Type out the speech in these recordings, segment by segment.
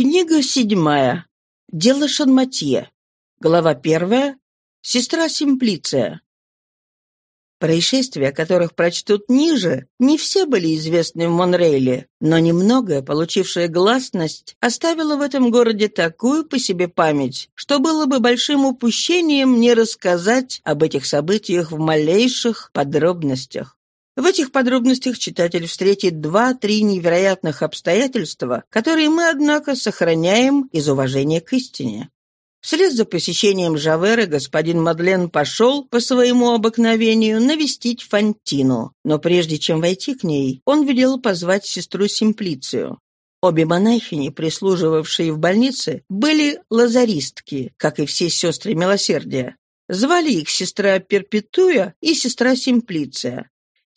Книга седьмая. Дело Шанматье. Глава первая. Сестра Симплиция. Происшествия, о которых прочтут ниже, не все были известны в Монрейле, но немногое, получившее гласность, оставило в этом городе такую по себе память, что было бы большим упущением не рассказать об этих событиях в малейших подробностях. В этих подробностях читатель встретит два-три невероятных обстоятельства, которые мы, однако, сохраняем из уважения к истине. Вслед за посещением Жавера господин Мадлен пошел по своему обыкновению навестить Фантину, но прежде чем войти к ней, он велел позвать сестру Симплицию. Обе монахини, прислуживавшие в больнице, были лазаристки, как и все сестры милосердия. Звали их сестра Перпетуя и сестра Симплиция.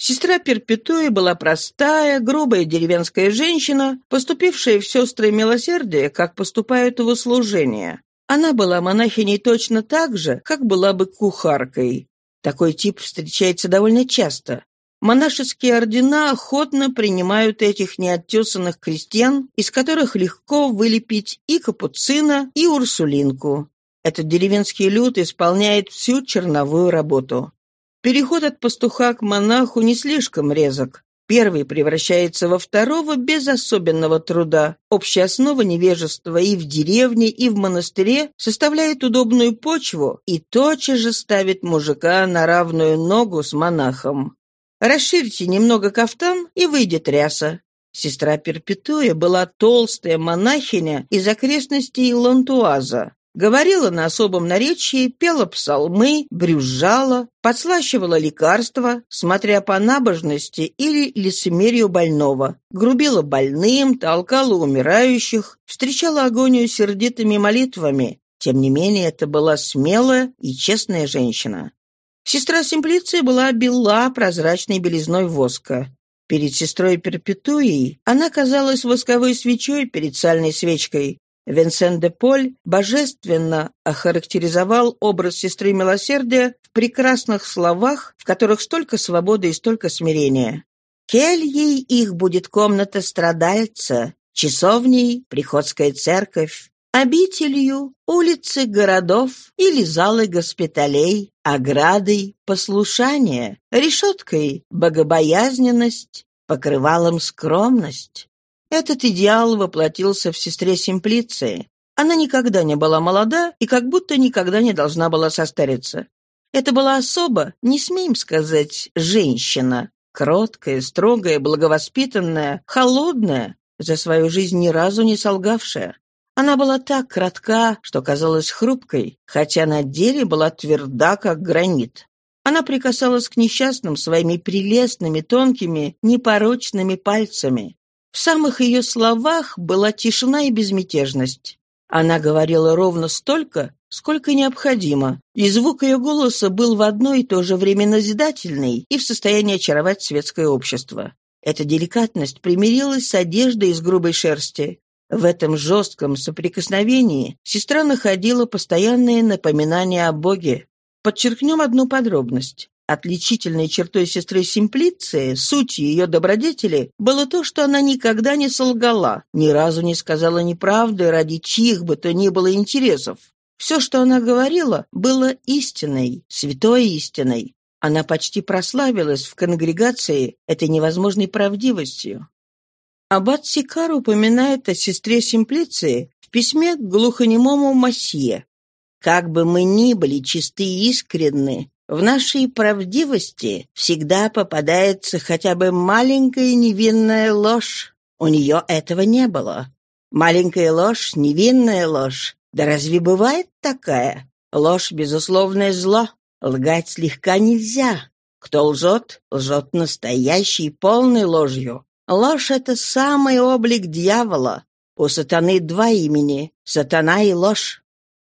Сестра Перпетуи была простая, грубая деревенская женщина, поступившая в сестры милосердия, как поступают в услужение. Она была монахиней точно так же, как была бы кухаркой. Такой тип встречается довольно часто. Монашеские ордена охотно принимают этих неоттесанных крестьян, из которых легко вылепить и капуцина, и урсулинку. Этот деревенский люд исполняет всю черновую работу. Переход от пастуха к монаху не слишком резок. Первый превращается во второго без особенного труда. Общая основа невежества и в деревне, и в монастыре составляет удобную почву и тотчас же ставит мужика на равную ногу с монахом. Расширьте немного кафтан, и выйдет ряса. Сестра Перпетуя была толстая монахиня из окрестностей Лантуаза. Говорила на особом наречии, пела псалмы, брюзжала, подслащивала лекарства, смотря по набожности или лицемерию больного, грубила больным, толкала умирающих, встречала агонию сердитыми молитвами. Тем не менее, это была смелая и честная женщина. Сестра Симплиция была бела прозрачной белизной воска. Перед сестрой Перпетуей она казалась восковой свечой перед сальной свечкой, Винсент де Поль божественно охарактеризовал образ сестры милосердия в прекрасных словах, в которых столько свободы и столько смирения. «Кельей их будет комната страдальца, часовней — приходская церковь, обителью — улицы городов или залы госпиталей, оградой — послушание, решеткой — богобоязненность, покрывалом — скромность». Этот идеал воплотился в сестре Симплиции. Она никогда не была молода и как будто никогда не должна была состариться. Это была особа, не смеем сказать, женщина. Кроткая, строгая, благовоспитанная, холодная, за свою жизнь ни разу не солгавшая. Она была так кратка, что казалась хрупкой, хотя на деле была тверда, как гранит. Она прикасалась к несчастным своими прелестными, тонкими, непорочными пальцами. В самых ее словах была тишина и безмятежность. Она говорила ровно столько, сколько необходимо, и звук ее голоса был в одно и то же время назидательный и в состоянии очаровать светское общество. Эта деликатность примирилась с одеждой из грубой шерсти. В этом жестком соприкосновении сестра находила постоянные напоминания о Боге. Подчеркнем одну подробность. Отличительной чертой сестры Симплиции, сутью ее добродетели, было то, что она никогда не солгала, ни разу не сказала неправды ради чьих бы то ни было интересов. Все, что она говорила, было истиной, святой истиной. Она почти прославилась в конгрегации этой невозможной правдивостью. Аббат Сикар упоминает о сестре Симплиции в письме к глухонемому Масье. «Как бы мы ни были чисты и искренны, в нашей правдивости всегда попадается хотя бы маленькая невинная ложь. У нее этого не было. Маленькая ложь, невинная ложь. Да разве бывает такая? Ложь — безусловное зло. Лгать слегка нельзя. Кто лжет, лжет настоящей, полной ложью. Ложь — это самый облик дьявола. У сатаны два имени — сатана и ложь.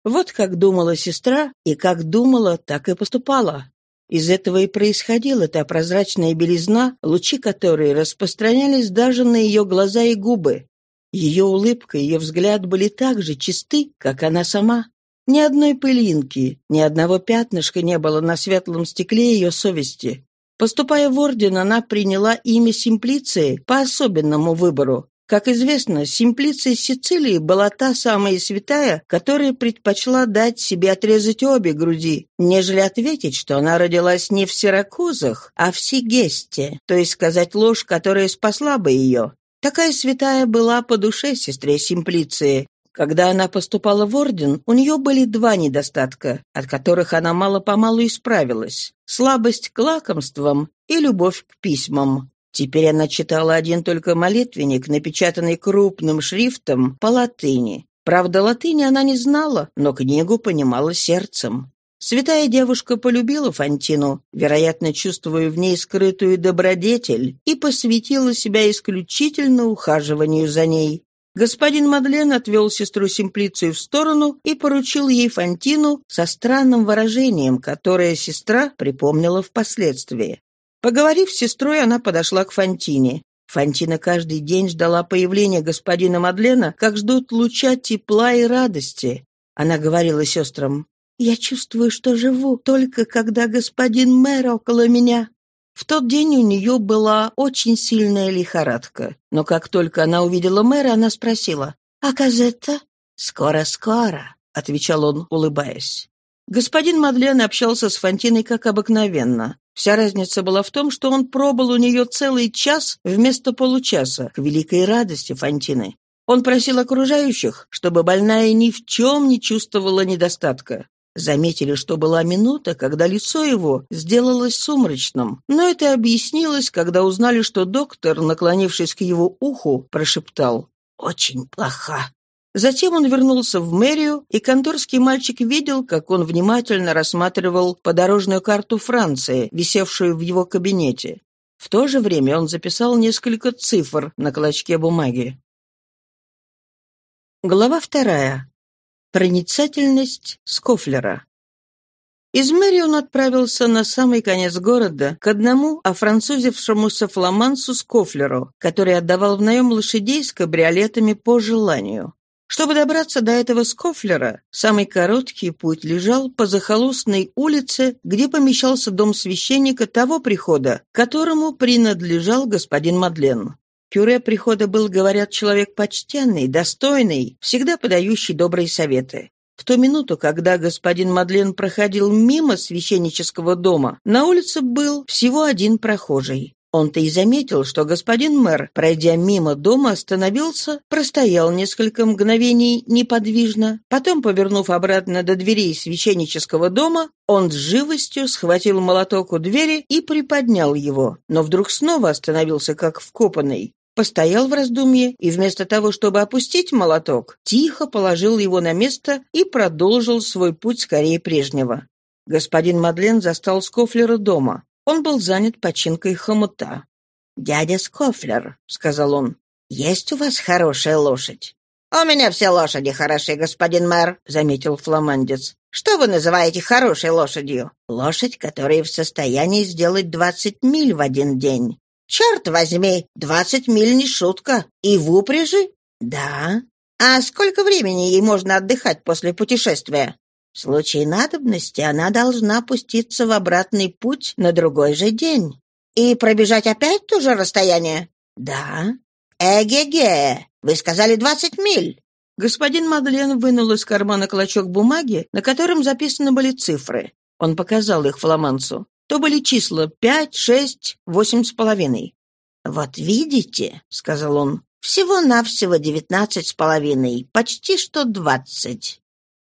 Вот как думала сестра, и как думала, так и поступала. Из этого и происходила та прозрачная белизна, лучи которой распространялись даже на ее глаза и губы. Ее улыбка, ее взгляд были так же чисты, как она сама. Ни одной пылинки, ни одного пятнышка не было на светлом стекле ее совести. Поступая в орден, она приняла имя Симплиции по особенному выбору. Как известно, Симплиция Сицилии была та самая святая, которая предпочла дать себе отрезать обе груди, нежели ответить, что она родилась не в Сиракузах, а в Сигесте, то есть сказать ложь, которая спасла бы ее. Такая святая была по душе сестре Симплиции. Когда она поступала в орден, у нее были два недостатка, от которых она мало-помалу исправилась – слабость к лакомствам и любовь к письмам. Теперь она читала один только молитвенник, напечатанный крупным шрифтом по латыни. Правда, латыни она не знала, но книгу понимала сердцем. Святая девушка полюбила Фантину, вероятно, чувствуя в ней скрытую добродетель, и посвятила себя исключительно ухаживанию за ней. Господин Мадлен отвел сестру Симплицию в сторону и поручил ей Фантину со странным выражением, которое сестра припомнила впоследствии. Поговорив с сестрой, она подошла к Фантине. Фантина каждый день ждала появления господина Мадлена, как ждут луча тепла и радости. Она говорила сестрам, «Я чувствую, что живу, только когда господин мэр около меня». В тот день у нее была очень сильная лихорадка. Но как только она увидела мэра, она спросила, «А Казетта?» «Скоро-скоро», — отвечал он, улыбаясь. Господин Мадлен общался с Фантиной как обыкновенно. Вся разница была в том, что он пробыл у нее целый час вместо получаса, к великой радости Фантины. Он просил окружающих, чтобы больная ни в чем не чувствовала недостатка. Заметили, что была минута, когда лицо его сделалось сумрачным, но это объяснилось, когда узнали, что доктор, наклонившись к его уху, прошептал «Очень плохо». Затем он вернулся в мэрию, и конторский мальчик видел, как он внимательно рассматривал подорожную карту Франции, висевшую в его кабинете. В то же время он записал несколько цифр на клочке бумаги. Глава вторая. Проницательность Скофлера. Из мэрии он отправился на самый конец города к одному офранцузившемуся фламансу Скофлеру, который отдавал в наем лошадей с кабриолетами по желанию. Чтобы добраться до этого Скофлера, самый короткий путь лежал по захолустной улице, где помещался дом священника того прихода, которому принадлежал господин Мадлен. Кюре прихода был, говорят, человек почтенный, достойный, всегда подающий добрые советы. В ту минуту, когда господин Мадлен проходил мимо священнического дома, на улице был всего один прохожий. Он-то и заметил, что господин мэр, пройдя мимо дома, остановился, простоял несколько мгновений неподвижно, потом, повернув обратно до дверей священнического дома, он с живостью схватил молоток у двери и приподнял его, но вдруг снова остановился как вкопанный. Постоял в раздумье и вместо того, чтобы опустить молоток, тихо положил его на место и продолжил свой путь скорее прежнего. Господин Мадлен застал Скофлера дома. Он был занят починкой хомута. «Дядя Скофлер», — сказал он, — «есть у вас хорошая лошадь?» «У меня все лошади хорошие, господин мэр», — заметил фламандец. «Что вы называете хорошей лошадью?» «Лошадь, которая в состоянии сделать двадцать миль в один день». «Черт возьми, двадцать миль не шутка. И в упряжи?» «Да». «А сколько времени ей можно отдыхать после путешествия?» В случае надобности она должна пуститься в обратный путь на другой же день. И пробежать опять то же расстояние? Да. Эге-ге, вы сказали двадцать миль. Господин Мадлен вынул из кармана клочок бумаги, на котором записаны были цифры. Он показал их фламанцу. То были числа пять, шесть, восемь с половиной. «Вот видите», — сказал он, — «всего-навсего девятнадцать с половиной, почти что двадцать.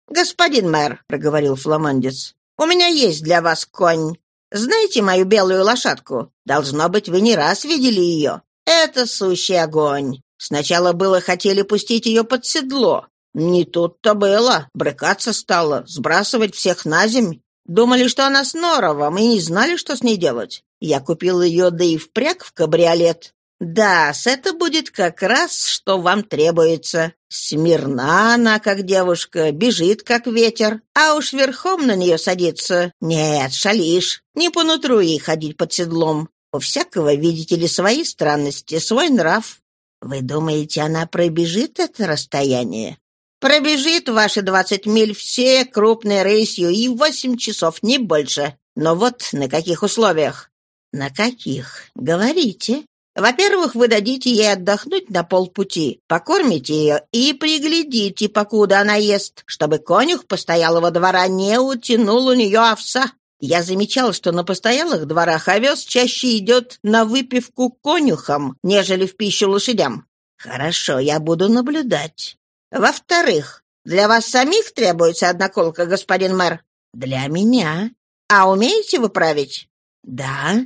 «Господин мэр», — проговорил фламандец, — «у меня есть для вас конь. Знаете мою белую лошадку? Должно быть, вы не раз видели ее. Это сущий огонь. Сначала было хотели пустить ее под седло. Не тут-то было. Брыкаться стало, сбрасывать всех на земь. Думали, что она с норовом, и не знали, что с ней делать. Я купил ее, да и впряг в кабриолет. Да, это будет как раз, что вам требуется. Смирна она, как девушка, бежит, как ветер, а уж верхом на нее садиться. Нет, шалишь. Не по нутру ей ходить под седлом. У всякого, видите ли, свои странности, свой нрав. Вы думаете, она пробежит это расстояние? Пробежит ваши двадцать миль все крупные рысью и восемь часов, не больше. Но вот на каких условиях? На каких? Говорите. Во-первых, вы дадите ей отдохнуть на полпути, покормите ее и приглядите, покуда она ест, чтобы конюх постоялого двора не утянул у нее овса. Я замечал, что на постоялых дворах овес чаще идет на выпивку конюхам, нежели в пищу лошадям. Хорошо, я буду наблюдать. Во-вторых, для вас самих требуется одна колка, господин мэр? Для меня. А умеете вы править? Да.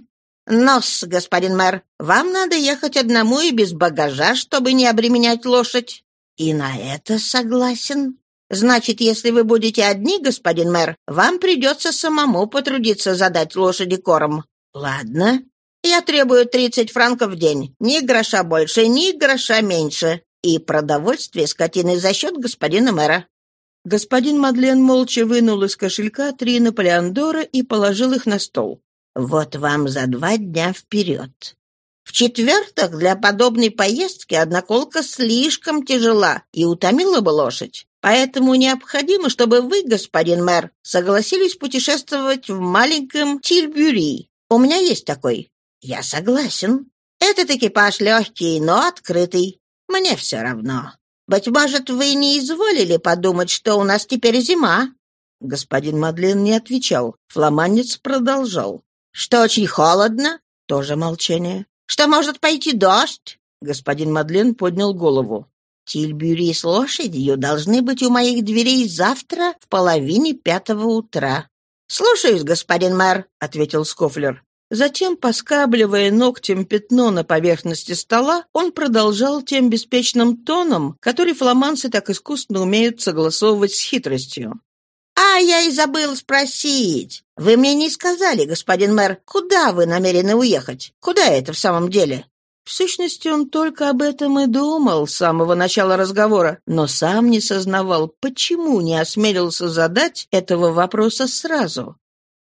«Нос, господин мэр, вам надо ехать одному и без багажа, чтобы не обременять лошадь». «И на это согласен?» «Значит, если вы будете одни, господин мэр, вам придется самому потрудиться задать лошади корм». «Ладно. Я требую 30 франков в день. Ни гроша больше, ни гроша меньше. И продовольствие скотины за счет господина мэра». Господин Мадлен молча вынул из кошелька три Наполеондора и положил их на стол. Вот вам за два дня вперед. В-четвертых, для подобной поездки одноколка слишком тяжела и утомила бы лошадь. Поэтому необходимо, чтобы вы, господин мэр, согласились путешествовать в маленьком Тильбюри. У меня есть такой. Я согласен. Этот экипаж легкий, но открытый. Мне все равно. Быть может, вы не изволили подумать, что у нас теперь зима?» Господин Мадлен не отвечал. Фламанец продолжал. Что очень холодно? Тоже молчание. Что может пойти дождь? Господин Мадлен поднял голову. Тильбюри с лошадью должны быть у моих дверей завтра в половине пятого утра. «Слушаюсь, господин мэр», — ответил Скофлер. Затем, поскабливая ногтем пятно на поверхности стола, он продолжал тем беспечным тоном, который фламанцы так искусно умеют согласовывать с хитростью. «А, я и забыл спросить. Вы мне не сказали, господин мэр, куда вы намерены уехать? Куда это в самом деле?» В сущности, он только об этом и думал с самого начала разговора, но сам не сознавал, почему не осмелился задать этого вопроса сразу.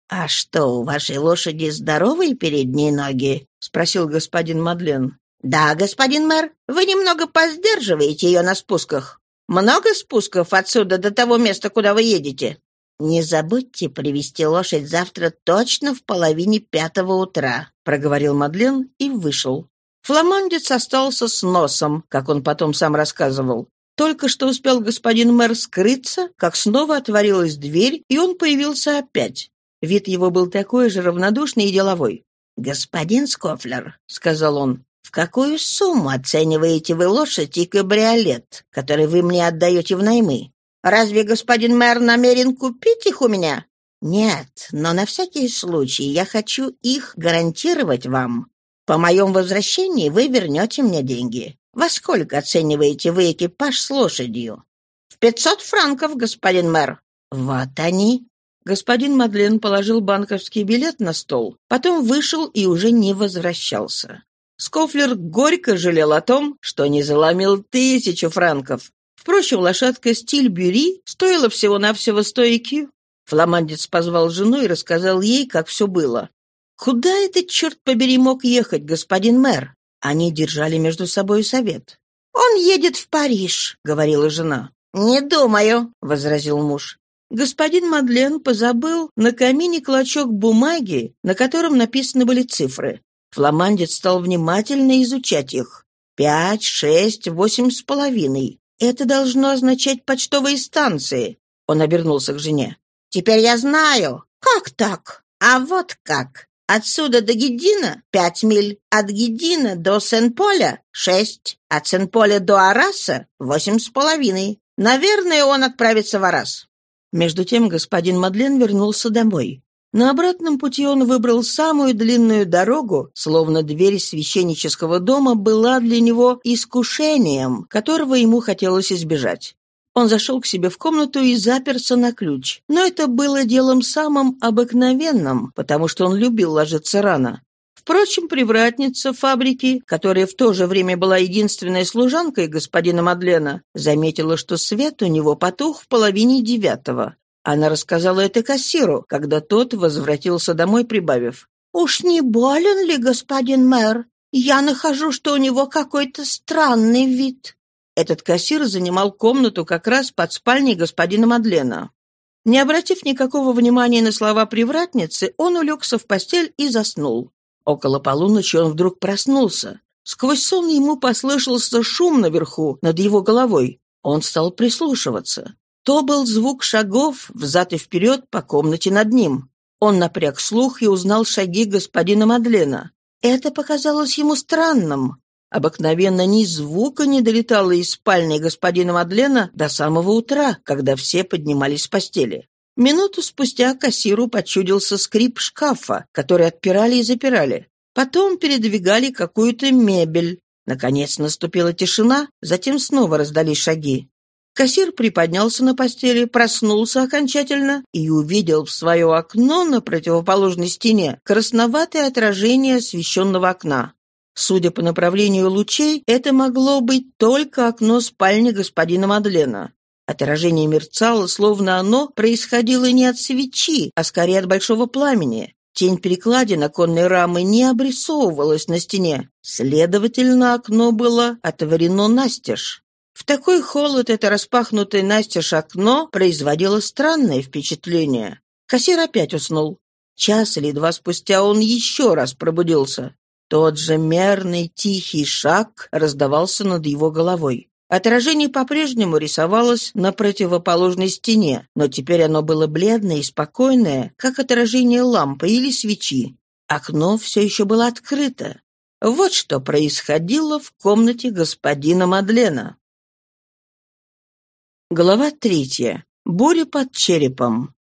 «А что, у вашей лошади здоровые передние ноги?» — спросил господин Мадлен. «Да, господин мэр, вы немного поздерживаете ее на спусках. Много спусков отсюда до того места, куда вы едете?» «Не забудьте привести лошадь завтра точно в половине пятого утра», — проговорил Мадлен и вышел. Фламандец остался с носом, как он потом сам рассказывал. Только что успел господин мэр скрыться, как снова отворилась дверь, и он появился опять. Вид его был такой же равнодушный и деловой. «Господин Скофлер», — сказал он, — «в какую сумму оцениваете вы лошадь и кабриолет, который вы мне отдаете в наймы?» Разве господин мэр намерен купить их у меня? Нет, но на всякий случай я хочу их гарантировать вам. По моем возвращении вы вернете мне деньги. Во сколько оцениваете вы экипаж с лошадью? В пятьсот франков, господин мэр. Вот они. Господин Мадлен положил банковский билет на стол, потом вышел и уже не возвращался. Скофлер горько жалел о том, что не заломил тысячу франков, Впрочем, лошадка стиль Бюри стоила всего-навсего сто икю. Фламандец позвал жену и рассказал ей, как все было. «Куда этот, черт побери, мог ехать, господин мэр?» Они держали между собой совет. «Он едет в Париж», — говорила жена. «Не думаю», — возразил муж. Господин Мадлен позабыл на камине клочок бумаги, на котором написаны были цифры. Фламандец стал внимательно изучать их. Пять, шесть, восемь с половиной. Это должно означать почтовые станции. Он обернулся к жене. Теперь я знаю. Как так? А вот как. Отсюда до Гедина — пять миль, от Гедина до Сен-Поля — шесть, от Сен-Поля до Араса — восемь с половиной. Наверное, он отправится в Арас. Между тем господин Мадлен вернулся домой. На обратном пути он выбрал самую длинную дорогу, словно дверь священнического дома была для него искушением, которого ему хотелось избежать. Он зашел к себе в комнату и заперся на ключ. Но это было делом самым обыкновенным, потому что он любил ложиться рано. Впрочем, привратница фабрики, которая в то же время была единственной служанкой господина Мадлена, заметила, что свет у него потух в половине девятого. Она рассказала это кассиру, когда тот возвратился домой, прибавив. «Уж не болен ли господин мэр? Я нахожу, что у него какой-то странный вид». Этот кассир занимал комнату как раз под спальней господина Мадлена. Не обратив никакого внимания на слова привратницы, он улегся в постель и заснул. Около полуночи он вдруг проснулся. Сквозь сон ему послышался шум наверху, над его головой. Он стал прислушиваться. То был звук шагов взад и вперед по комнате над ним. Он напряг слух и узнал шаги господина Мадлена. Это показалось ему странным. Обыкновенно ни звука не долетало из спальни господина Мадлена до самого утра, когда все поднимались с постели. Минуту спустя кассиру почудился скрип шкафа, который отпирали и запирали. Потом передвигали какую-то мебель. Наконец наступила тишина, затем снова раздались шаги. Кассир приподнялся на постели, проснулся окончательно и увидел в свое окно на противоположной стене красноватое отражение освещенного окна. Судя по направлению лучей, это могло быть только окно спальни господина Мадлена. Отражение мерцало, словно оно происходило не от свечи, а скорее от большого пламени. Тень перекладин оконной рамы не обрисовывалась на стене. Следовательно, окно было отворено настежь. Такой холод это распахнутое настежь окно производило странное впечатление. Кассир опять уснул. Час или два спустя он еще раз пробудился. Тот же мерный тихий шаг раздавался над его головой. Отражение по-прежнему рисовалось на противоположной стене, но теперь оно было бледное и спокойное, как отражение лампы или свечи. Окно все еще было открыто. Вот что происходило в комнате господина Мадлена. Глава третья. Буря под черепом.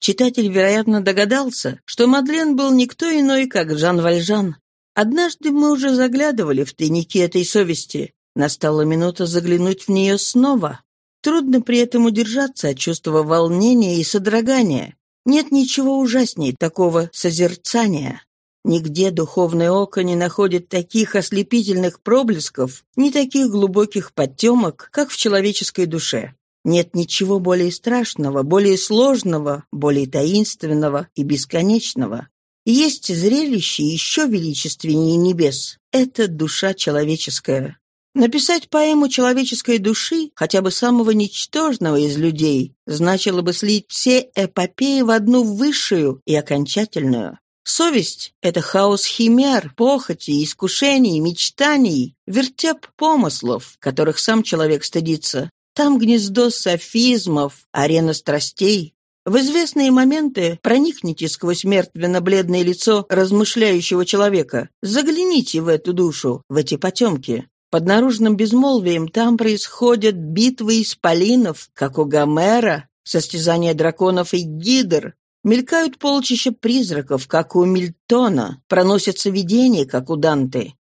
Читатель, вероятно, догадался, что Мадлен был никто иной, как Жан Вальжан. Однажды мы уже заглядывали в тайники этой совести. Настала минута заглянуть в нее снова. Трудно при этом удержаться от чувства волнения и содрогания. Нет ничего ужасней такого созерцания. Нигде духовное око не находит таких ослепительных проблесков, ни таких глубоких подтемок, как в человеческой душе. Нет ничего более страшного, более сложного, более таинственного и бесконечного. Есть зрелище еще величественнее небес. Это душа человеческая. Написать поэму человеческой души, хотя бы самого ничтожного из людей, значило бы слить все эпопеи в одну высшую и окончательную. Совесть — это хаос химер, похоти, искушений, мечтаний, вертеп помыслов, которых сам человек стыдится. Там гнездо софизмов, арена страстей. В известные моменты проникните сквозь мертвенно-бледное лицо размышляющего человека, загляните в эту душу, в эти потемки. Под наружным безмолвием там происходят битвы исполинов, как у Гомера, состязания драконов и гидр, Мелькают полчища призраков, как у Мильтона, проносятся видения, как у Данте.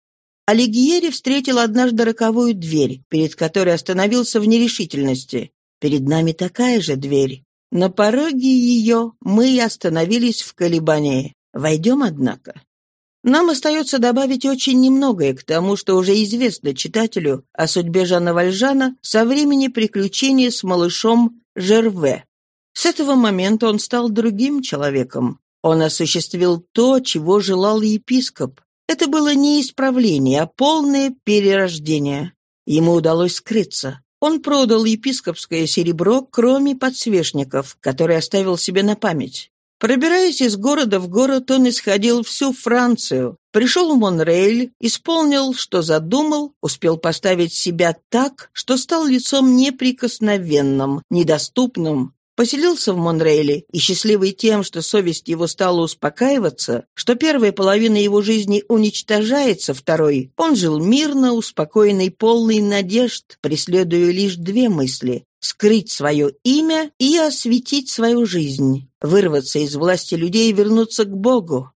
Алигьери встретил однажды роковую дверь, перед которой остановился в нерешительности. Перед нами такая же дверь. На пороге ее мы остановились в колебании. Войдем, однако. Нам остается добавить очень немногое к тому, что уже известно читателю о судьбе Жана Вальжана со времени приключения с малышом Жерве. С этого момента он стал другим человеком. Он осуществил то, чего желал епископ. Это было не исправление, а полное перерождение. Ему удалось скрыться. Он продал епископское серебро, кроме подсвечников, которые оставил себе на память. Пробираясь из города в город, он исходил всю Францию, пришел в Монрейль, исполнил, что задумал, успел поставить себя так, что стал лицом неприкосновенным, недоступным, Поселился в Монрейле и, счастливый тем, что совесть его стала успокаиваться, что первая половина его жизни уничтожается второй, он жил мирно, успокоенный, полный надежд, преследуя лишь две мысли — скрыть свое имя и осветить свою жизнь, вырваться из власти людей и вернуться к Богу.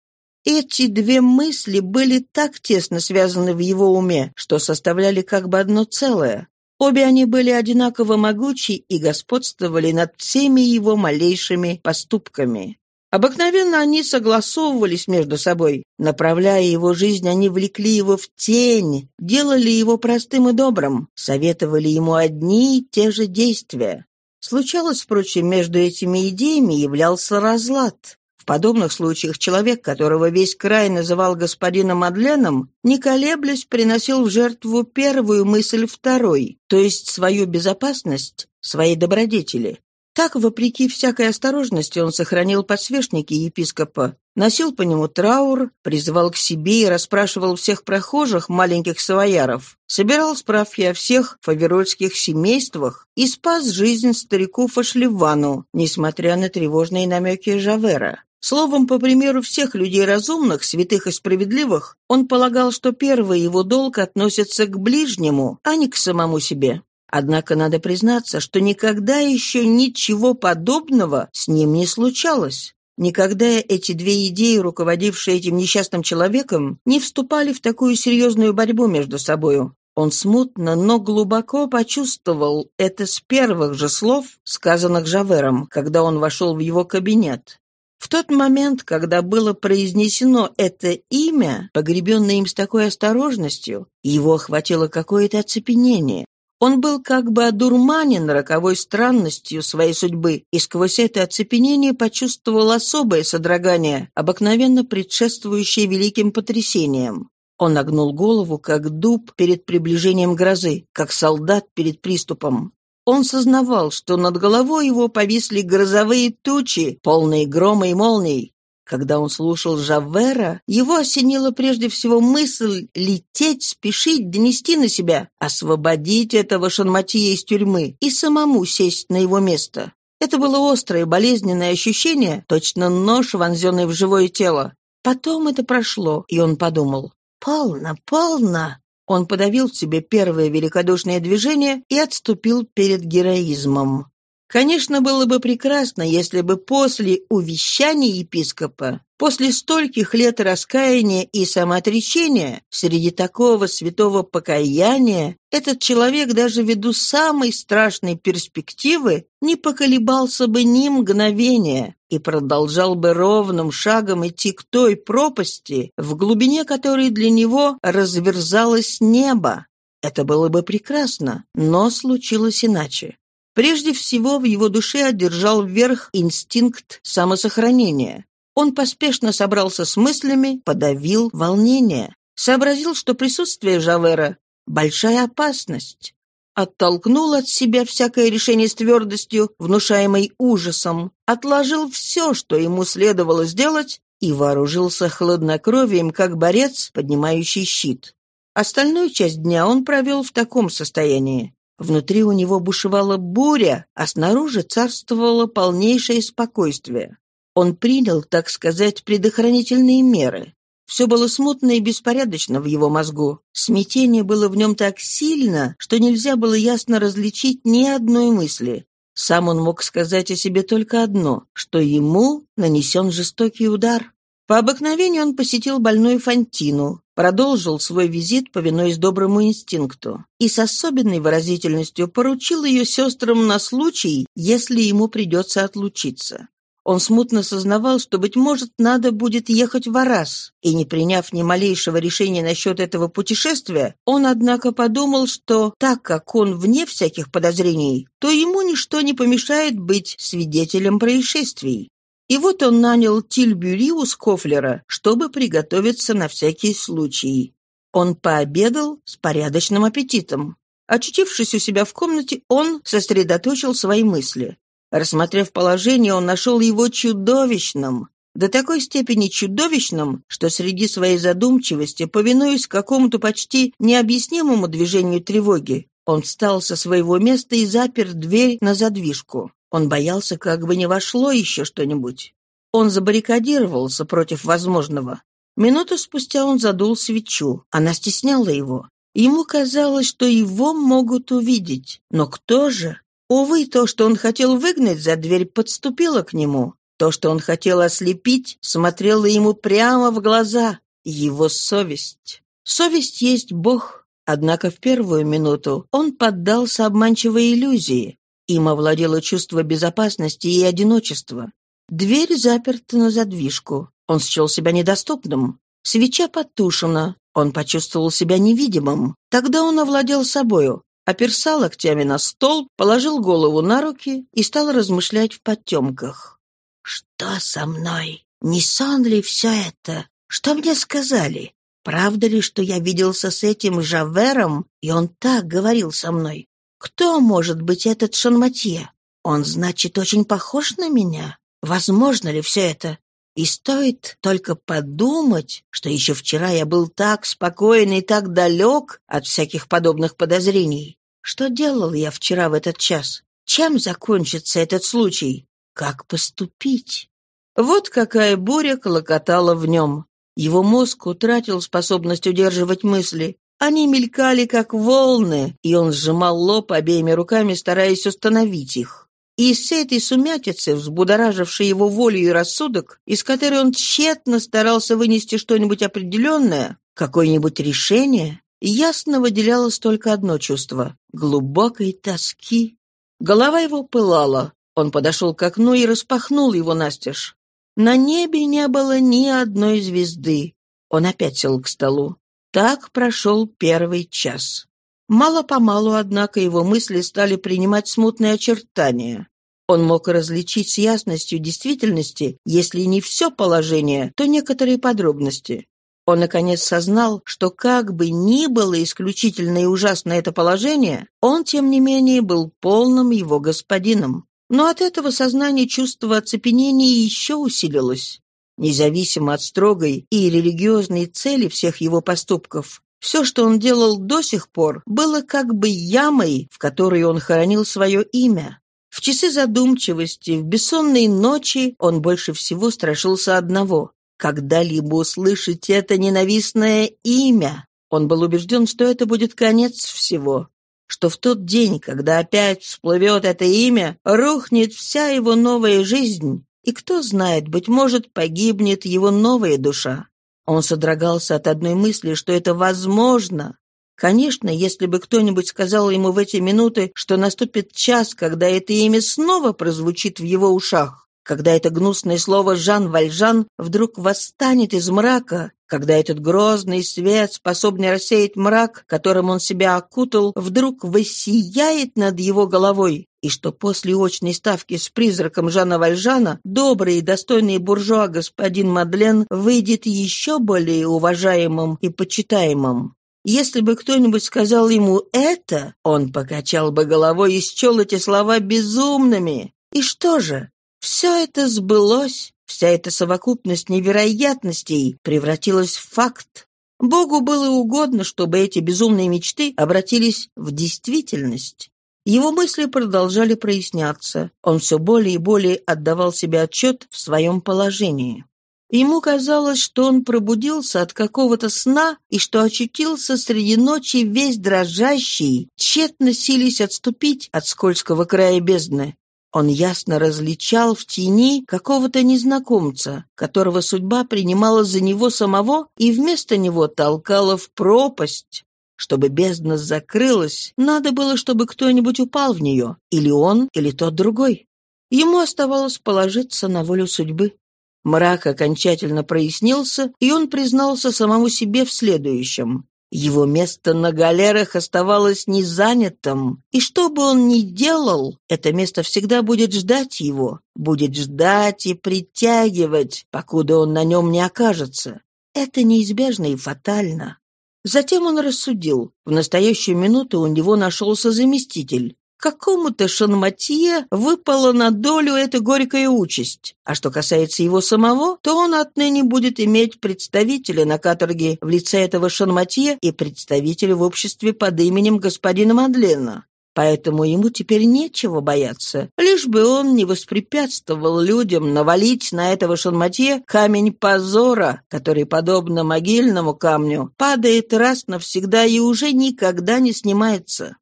Эти две мысли были так тесно связаны в его уме, что составляли как бы одно целое. Обе они были одинаково могучи и господствовали над всеми его малейшими поступками. Обыкновенно они согласовывались между собой. Направляя его жизнь, они влекли его в тень, делали его простым и добрым, советовали ему одни и те же действия. Случалось, впрочем, между этими идеями являлся разлад. В подобных случаях человек, которого весь край называл господином Мадленом, не колеблясь, приносил в жертву первую мысль второй, то есть свою безопасность, свои добродетели. Так, вопреки всякой осторожности, он сохранил подсвечники епископа, носил по нему траур, призывал к себе и расспрашивал всех прохожих маленьких савояров, собирал справки о всех фаверольских семействах и спас жизнь старику Фашливану, несмотря на тревожные намеки Жавера. Словом, по примеру всех людей разумных, святых и справедливых, он полагал, что первый его долг относится к ближнему, а не к самому себе. Однако надо признаться, что никогда еще ничего подобного с ним не случалось. Никогда эти две идеи, руководившие этим несчастным человеком, не вступали в такую серьезную борьбу между собою. Он смутно, но глубоко почувствовал это с первых же слов, сказанных Жавером, когда он вошел в его кабинет. В тот момент, когда было произнесено это имя, погребенное им с такой осторожностью, его охватило какое-то оцепенение. Он был как бы одурманен роковой странностью своей судьбы и сквозь это оцепенение почувствовал особое содрогание, обыкновенно предшествующее великим потрясениям. Он нагнул голову, как дуб перед приближением грозы, как солдат перед приступом. Он сознавал, что над головой его повисли грозовые тучи, полные грома и молний. Когда он слушал Жавера, его осенила прежде всего мысль лететь, спешить, донести на себя, освободить этого Шанматия из тюрьмы и самому сесть на его место. Это было острое, болезненное ощущение, точно нож, вонзенный в живое тело. Потом это прошло, и он подумал, «Полно, полно, он подавил в себе первое великодушное движение и отступил перед героизмом. Конечно, было бы прекрасно, если бы после увещания епископа После стольких лет раскаяния и самоотречения, среди такого святого покаяния, этот человек даже ввиду самой страшной перспективы не поколебался бы ни мгновения и продолжал бы ровным шагом идти к той пропасти, в глубине которой для него разверзалось небо. Это было бы прекрасно, но случилось иначе. Прежде всего в его душе одержал вверх инстинкт самосохранения. Он поспешно собрался с мыслями, подавил волнение. Сообразил, что присутствие Жавера — большая опасность. Оттолкнул от себя всякое решение с твердостью, внушаемой ужасом, отложил все, что ему следовало сделать, и вооружился хладнокровием, как борец, поднимающий щит. Остальную часть дня он провел в таком состоянии. Внутри у него бушевала буря, а снаружи царствовало полнейшее спокойствие. Он принял, так сказать, предохранительные меры. Все было смутно и беспорядочно в его мозгу. Смятение было в нем так сильно, что нельзя было ясно различить ни одной мысли. Сам он мог сказать о себе только одно, что ему нанесен жестокий удар. По обыкновению он посетил больную Фантину, продолжил свой визит, повинуясь доброму инстинкту, и с особенной выразительностью поручил ее сестрам на случай, если ему придется отлучиться. Он смутно сознавал, что, быть может, надо будет ехать в Арас, и, не приняв ни малейшего решения насчет этого путешествия, он, однако, подумал, что, так как он вне всяких подозрений, то ему ничто не помешает быть свидетелем происшествий. И вот он нанял Тильбюри у Скофлера, чтобы приготовиться на всякий случай. Он пообедал с порядочным аппетитом. Очутившись у себя в комнате, он сосредоточил свои мысли. Рассмотрев положение, он нашел его чудовищным. До такой степени чудовищным, что среди своей задумчивости, повинуясь какому-то почти необъяснимому движению тревоги, он встал со своего места и запер дверь на задвижку. Он боялся, как бы не вошло еще что-нибудь. Он забаррикадировался против возможного. Минуту спустя он задул свечу. Она стесняла его. Ему казалось, что его могут увидеть. Но кто же? Увы, то, что он хотел выгнать за дверь, подступило к нему. То, что он хотел ослепить, смотрело ему прямо в глаза. Его совесть. Совесть есть Бог. Однако в первую минуту он поддался обманчивой иллюзии. Им овладело чувство безопасности и одиночества. Дверь заперта на задвижку. Он счел себя недоступным. Свеча потушена. Он почувствовал себя невидимым. Тогда он овладел собою оперся локтями на стол, положил голову на руки и стал размышлять в потемках. «Что со мной? Не сон ли все это? Что мне сказали? Правда ли, что я виделся с этим Жавером, и он так говорил со мной? Кто может быть этот Шанматье? Он, значит, очень похож на меня? Возможно ли все это? И стоит только подумать, что еще вчера я был так спокоен и так далек от всяких подобных подозрений. Что делал я вчера в этот час? Чем закончится этот случай? Как поступить? Вот какая буря колокотала в нем. Его мозг утратил способность удерживать мысли. Они мелькали, как волны, и он сжимал лоб обеими руками, стараясь установить их. И из всей этой сумятицы, взбудоражившей его волю и рассудок, из которой он тщетно старался вынести что-нибудь определенное, какое-нибудь решение, ясно выделялось только одно чувство — глубокой тоски. Голова его пылала. Он подошел к окну и распахнул его настежь. На небе не было ни одной звезды. Он опять сел к столу. Так прошел первый час. Мало-помалу, однако, его мысли стали принимать смутные очертания. Он мог различить с ясностью действительности, если не все положение, то некоторые подробности. Он, наконец, сознал, что как бы ни было исключительно и ужасно это положение, он, тем не менее, был полным его господином. Но от этого сознания чувство оцепенения еще усилилось. Независимо от строгой и религиозной цели всех его поступков, все, что он делал до сих пор, было как бы ямой, в которой он хоронил свое имя. В часы задумчивости, в бессонные ночи он больше всего страшился одного — когда-либо услышать это ненавистное имя. Он был убежден, что это будет конец всего, что в тот день, когда опять всплывет это имя, рухнет вся его новая жизнь, и кто знает, быть может, погибнет его новая душа. Он содрогался от одной мысли, что это возможно, Конечно, если бы кто-нибудь сказал ему в эти минуты, что наступит час, когда это имя снова прозвучит в его ушах, когда это гнусное слово «Жан Вальжан» вдруг восстанет из мрака, когда этот грозный свет, способный рассеять мрак, которым он себя окутал, вдруг воссияет над его головой, и что после очной ставки с призраком Жана Вальжана добрый и достойный буржуа господин Мадлен выйдет еще более уважаемым и почитаемым. Если бы кто-нибудь сказал ему это, он покачал бы головой и счел эти слова безумными. И что же? Все это сбылось, вся эта совокупность невероятностей превратилась в факт. Богу было угодно, чтобы эти безумные мечты обратились в действительность. Его мысли продолжали проясняться. Он все более и более отдавал себе отчет в своем положении. Ему казалось, что он пробудился от какого-то сна и что очутился среди ночи весь дрожащий, тщетно сились отступить от скользкого края бездны. Он ясно различал в тени какого-то незнакомца, которого судьба принимала за него самого и вместо него толкала в пропасть. Чтобы бездна закрылась, надо было, чтобы кто-нибудь упал в нее, или он, или тот другой. Ему оставалось положиться на волю судьбы. Мрак окончательно прояснился, и он признался самому себе в следующем. Его место на галерах оставалось незанятым, и что бы он ни делал, это место всегда будет ждать его, будет ждать и притягивать, покуда он на нем не окажется. Это неизбежно и фатально. Затем он рассудил. В настоящую минуту у него нашелся заместитель. Какому-то Шанматье выпала на долю эта горькая участь. А что касается его самого, то он отныне будет иметь представителя на каторге в лице этого Шанматье и представителя в обществе под именем господина Мадлена. Поэтому ему теперь нечего бояться, лишь бы он не воспрепятствовал людям навалить на этого шанматье камень позора, который, подобно могильному камню, падает раз навсегда и уже никогда не снимается.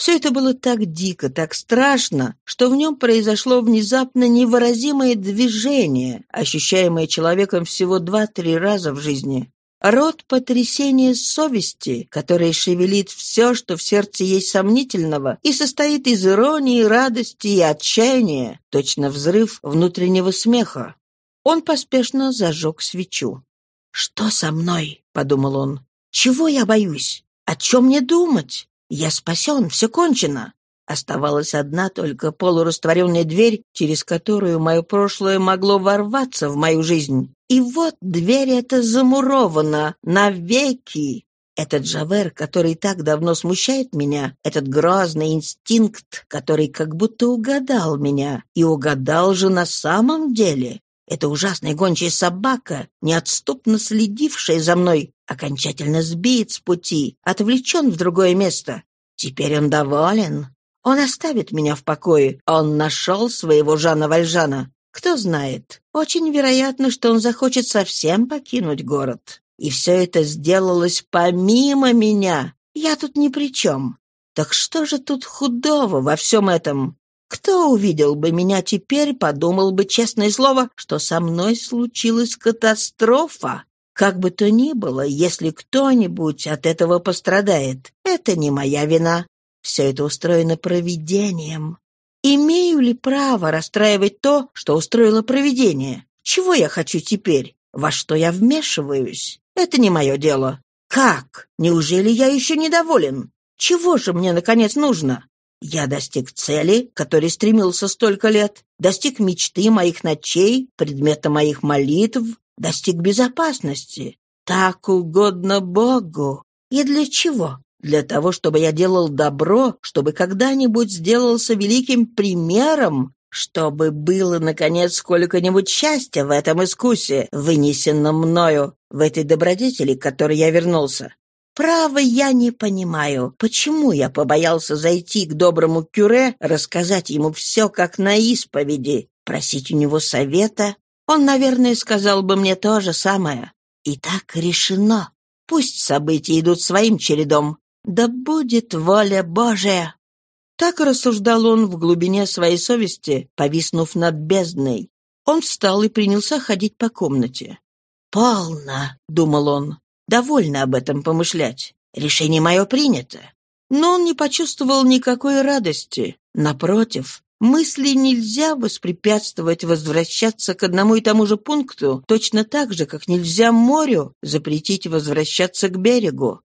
Все это было так дико, так страшно, что в нем произошло внезапно невыразимое движение, ощущаемое человеком всего два-три раза в жизни. Род потрясения совести, которое шевелит все, что в сердце есть сомнительного, и состоит из иронии, радости и отчаяния, точно взрыв внутреннего смеха. Он поспешно зажег свечу. «Что со мной?» — подумал он. «Чего я боюсь? О чем мне думать? Я спасен, все кончено. Оставалась одна только полурастворенная дверь, через которую мое прошлое могло ворваться в мою жизнь. И вот дверь эта замурована навеки. Этот Жавер, который так давно смущает меня, этот грозный инстинкт, который как будто угадал меня, и угадал же на самом деле. Эта ужасная гончая собака, неотступно следившая за мной, окончательно сбит с пути, отвлечен в другое место. Теперь он доволен. Он оставит меня в покое. Он нашел своего Жана Вальжана. Кто знает, очень вероятно, что он захочет совсем покинуть город. И все это сделалось помимо меня. Я тут ни при чем. Так что же тут худого во всем этом? Кто увидел бы меня теперь, подумал бы, честное слово, что со мной случилась катастрофа. Как бы то ни было, если кто-нибудь от этого пострадает, это не моя вина. Все это устроено провидением. Имею ли право расстраивать то, что устроило провидение? Чего я хочу теперь? Во что я вмешиваюсь? Это не мое дело. Как? Неужели я еще недоволен? Чего же мне, наконец, нужно? Я достиг цели, которой стремился столько лет, достиг мечты моих ночей, предмета моих молитв, достиг безопасности. Так угодно Богу. И для чего? Для того, чтобы я делал добро, чтобы когда-нибудь сделался великим примером, чтобы было, наконец, сколько-нибудь счастья в этом искусе, вынесенном мною, в этой добродетели, к которой я вернулся. Право, я не понимаю, почему я побоялся зайти к доброму кюре, рассказать ему все как на исповеди, просить у него совета. Он, наверное, сказал бы мне то же самое. И так решено. Пусть события идут своим чередом. Да будет воля Божия!» Так рассуждал он в глубине своей совести, повиснув над бездной. Он встал и принялся ходить по комнате. «Полно», — думал он, — «довольно об этом помышлять. Решение мое принято». Но он не почувствовал никакой радости. Напротив, мысли нельзя воспрепятствовать возвращаться к одному и тому же пункту, точно так же, как нельзя морю запретить возвращаться к берегу.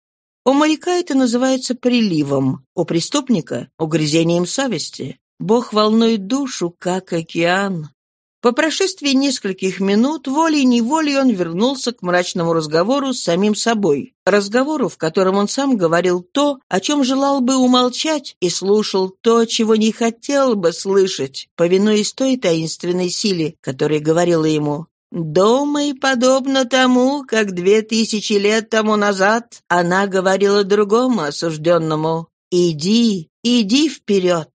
У моряка это называется приливом, у преступника — угрызением совести. Бог волнует душу, как океан. По прошествии нескольких минут волей-неволей он вернулся к мрачному разговору с самим собой. Разговору, в котором он сам говорил то, о чем желал бы умолчать, и слушал то, чего не хотел бы слышать, повинуясь той таинственной силе, которая говорила ему Думай, подобно тому, как две тысячи лет тому назад она говорила другому осужденному «Иди, иди вперед».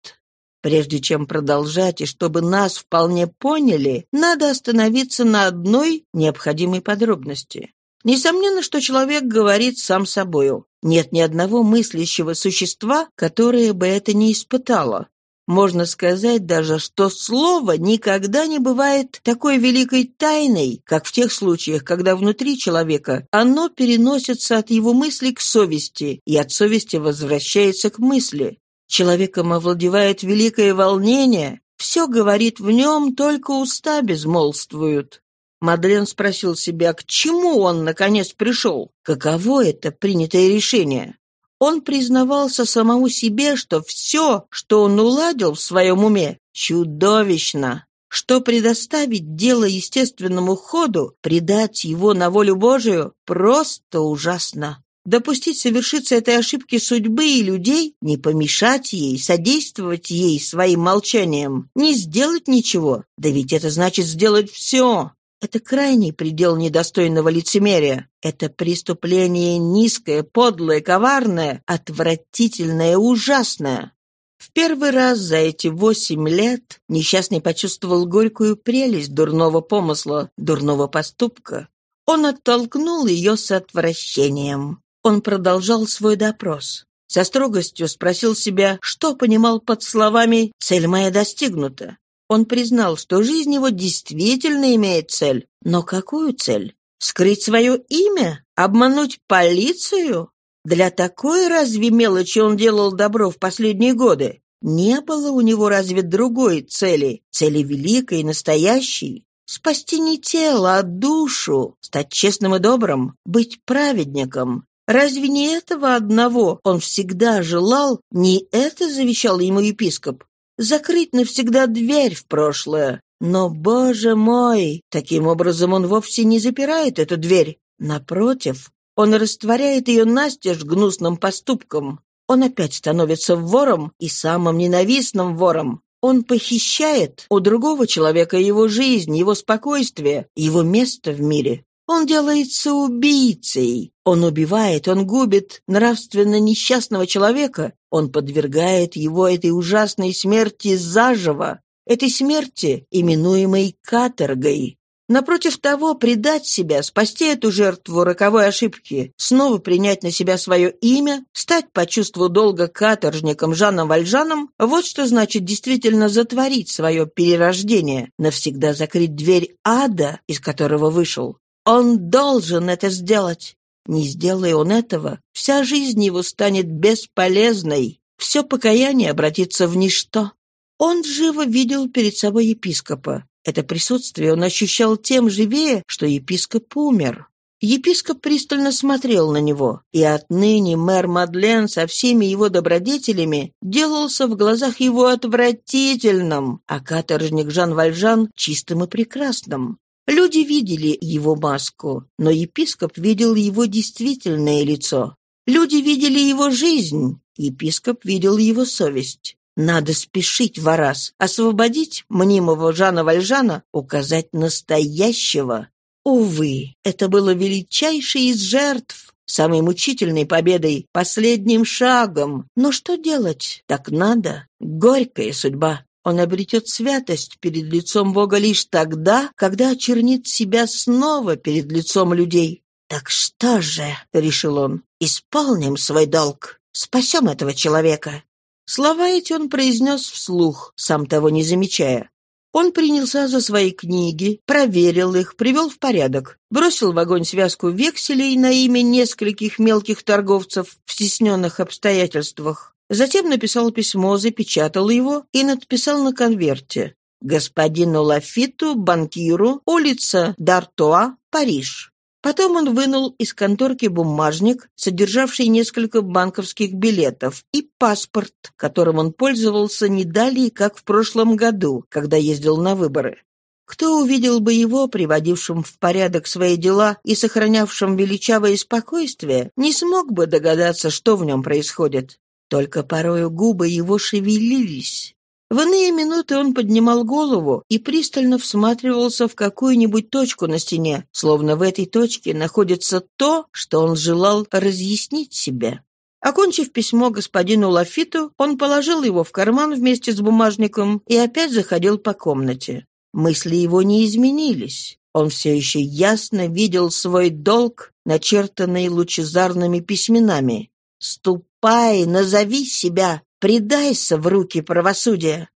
Прежде чем продолжать, и чтобы нас вполне поняли, надо остановиться на одной необходимой подробности. Несомненно, что человек говорит сам собою. Нет ни одного мыслящего существа, которое бы это не испытало. Можно сказать даже, что слово никогда не бывает такой великой тайной, как в тех случаях, когда внутри человека оно переносится от его мысли к совести и от совести возвращается к мысли. Человеком овладевает великое волнение, все говорит в нем, только уста безмолвствуют. Мадлен спросил себя, к чему он, наконец, пришел, каково это принятое решение. Он признавался самому себе, что все, что он уладил в своем уме, чудовищно, что предоставить дело естественному ходу, предать его на волю Божию, просто ужасно. Допустить совершиться этой ошибки судьбы и людей, не помешать ей, содействовать ей своим молчанием, не сделать ничего, да ведь это значит сделать все. Это крайний предел недостойного лицемерия. Это преступление низкое, подлое, коварное, отвратительное, ужасное. В первый раз за эти восемь лет несчастный почувствовал горькую прелесть дурного помысла, дурного поступка. Он оттолкнул ее с отвращением. Он продолжал свой допрос. Со строгостью спросил себя, что понимал под словами «цель моя достигнута». Он признал, что жизнь его действительно имеет цель. Но какую цель? Скрыть свое имя? Обмануть полицию? Для такой разве мелочи он делал добро в последние годы? Не было у него разве другой цели, цели великой настоящей? Спасти не тело, а душу, стать честным и добрым, быть праведником. Разве не этого одного он всегда желал, не это завещал ему епископ? закрыть навсегда дверь в прошлое. Но, боже мой, таким образом он вовсе не запирает эту дверь. Напротив, Он растворяет ее настежь гнусным поступком. Он опять становится вором и самым ненавистным вором. Он похищает у другого человека его жизнь, его спокойствие, его место в мире. Он делается убийцей. Он убивает, он губит нравственно несчастного человека. Он подвергает его этой ужасной смерти заживо, этой смерти, именуемой каторгой. Напротив того, предать себя, спасти эту жертву роковой ошибки, снова принять на себя свое имя, стать по чувству долга каторжником Жаном Вальжаном – вот что значит действительно затворить свое перерождение, навсегда закрыть дверь ада, из которого вышел. Он должен это сделать. Не сделая он этого, вся жизнь его станет бесполезной, все покаяние обратится в ничто. Он живо видел перед собой епископа. Это присутствие он ощущал тем живее, что епископ умер. Епископ пристально смотрел на него, и отныне мэр Мадлен со всеми его добродетелями делался в глазах его отвратительным, а каторжник Жан Вальжан чистым и прекрасным. Люди видели его маску, но епископ видел его действительное лицо. Люди видели его жизнь, епископ видел его совесть. Надо спешить, Варас, освободить мнимого Жана Вальжана, указать настоящего. Увы, это было величайшей из жертв, самой мучительной победой, последним шагом. Но что делать? Так надо. Горькая судьба. Он обретет святость перед лицом Бога лишь тогда, когда очернит себя снова перед лицом людей. «Так что же?» — решил он. «Исполним свой долг. Спасем этого человека. Слова эти он произнес вслух, сам того не замечая. Он принялся за свои книги, проверил их, привел в порядок, бросил в огонь связку векселей на имя нескольких мелких торговцев в стесненных обстоятельствах. Затем написал письмо, запечатал его и надписал на конверте «Господину Лафиту, банкиру, улица Д'Артуа, Париж». Потом он вынул из конторки бумажник, содержавший несколько банковских билетов, и паспорт, которым он пользовался не далее, как в прошлом году, когда ездил на выборы. Кто увидел бы его, приводившим в порядок свои дела и сохранявшим величавое спокойствие, не смог бы догадаться, что в нем происходит. Только порою губы его шевелились, в иные минуты он поднимал голову и пристально всматривался в какую-нибудь точку на стене, словно в этой точке находится то, что он желал разъяснить себе. Окончив письмо господину Лафиту, он положил его в карман вместе с бумажником и опять заходил по комнате. Мысли его не изменились. Он все еще ясно видел свой долг, начертанный лучезарными письменами. «Ступай, назови себя, Предайся в руки правосудия!»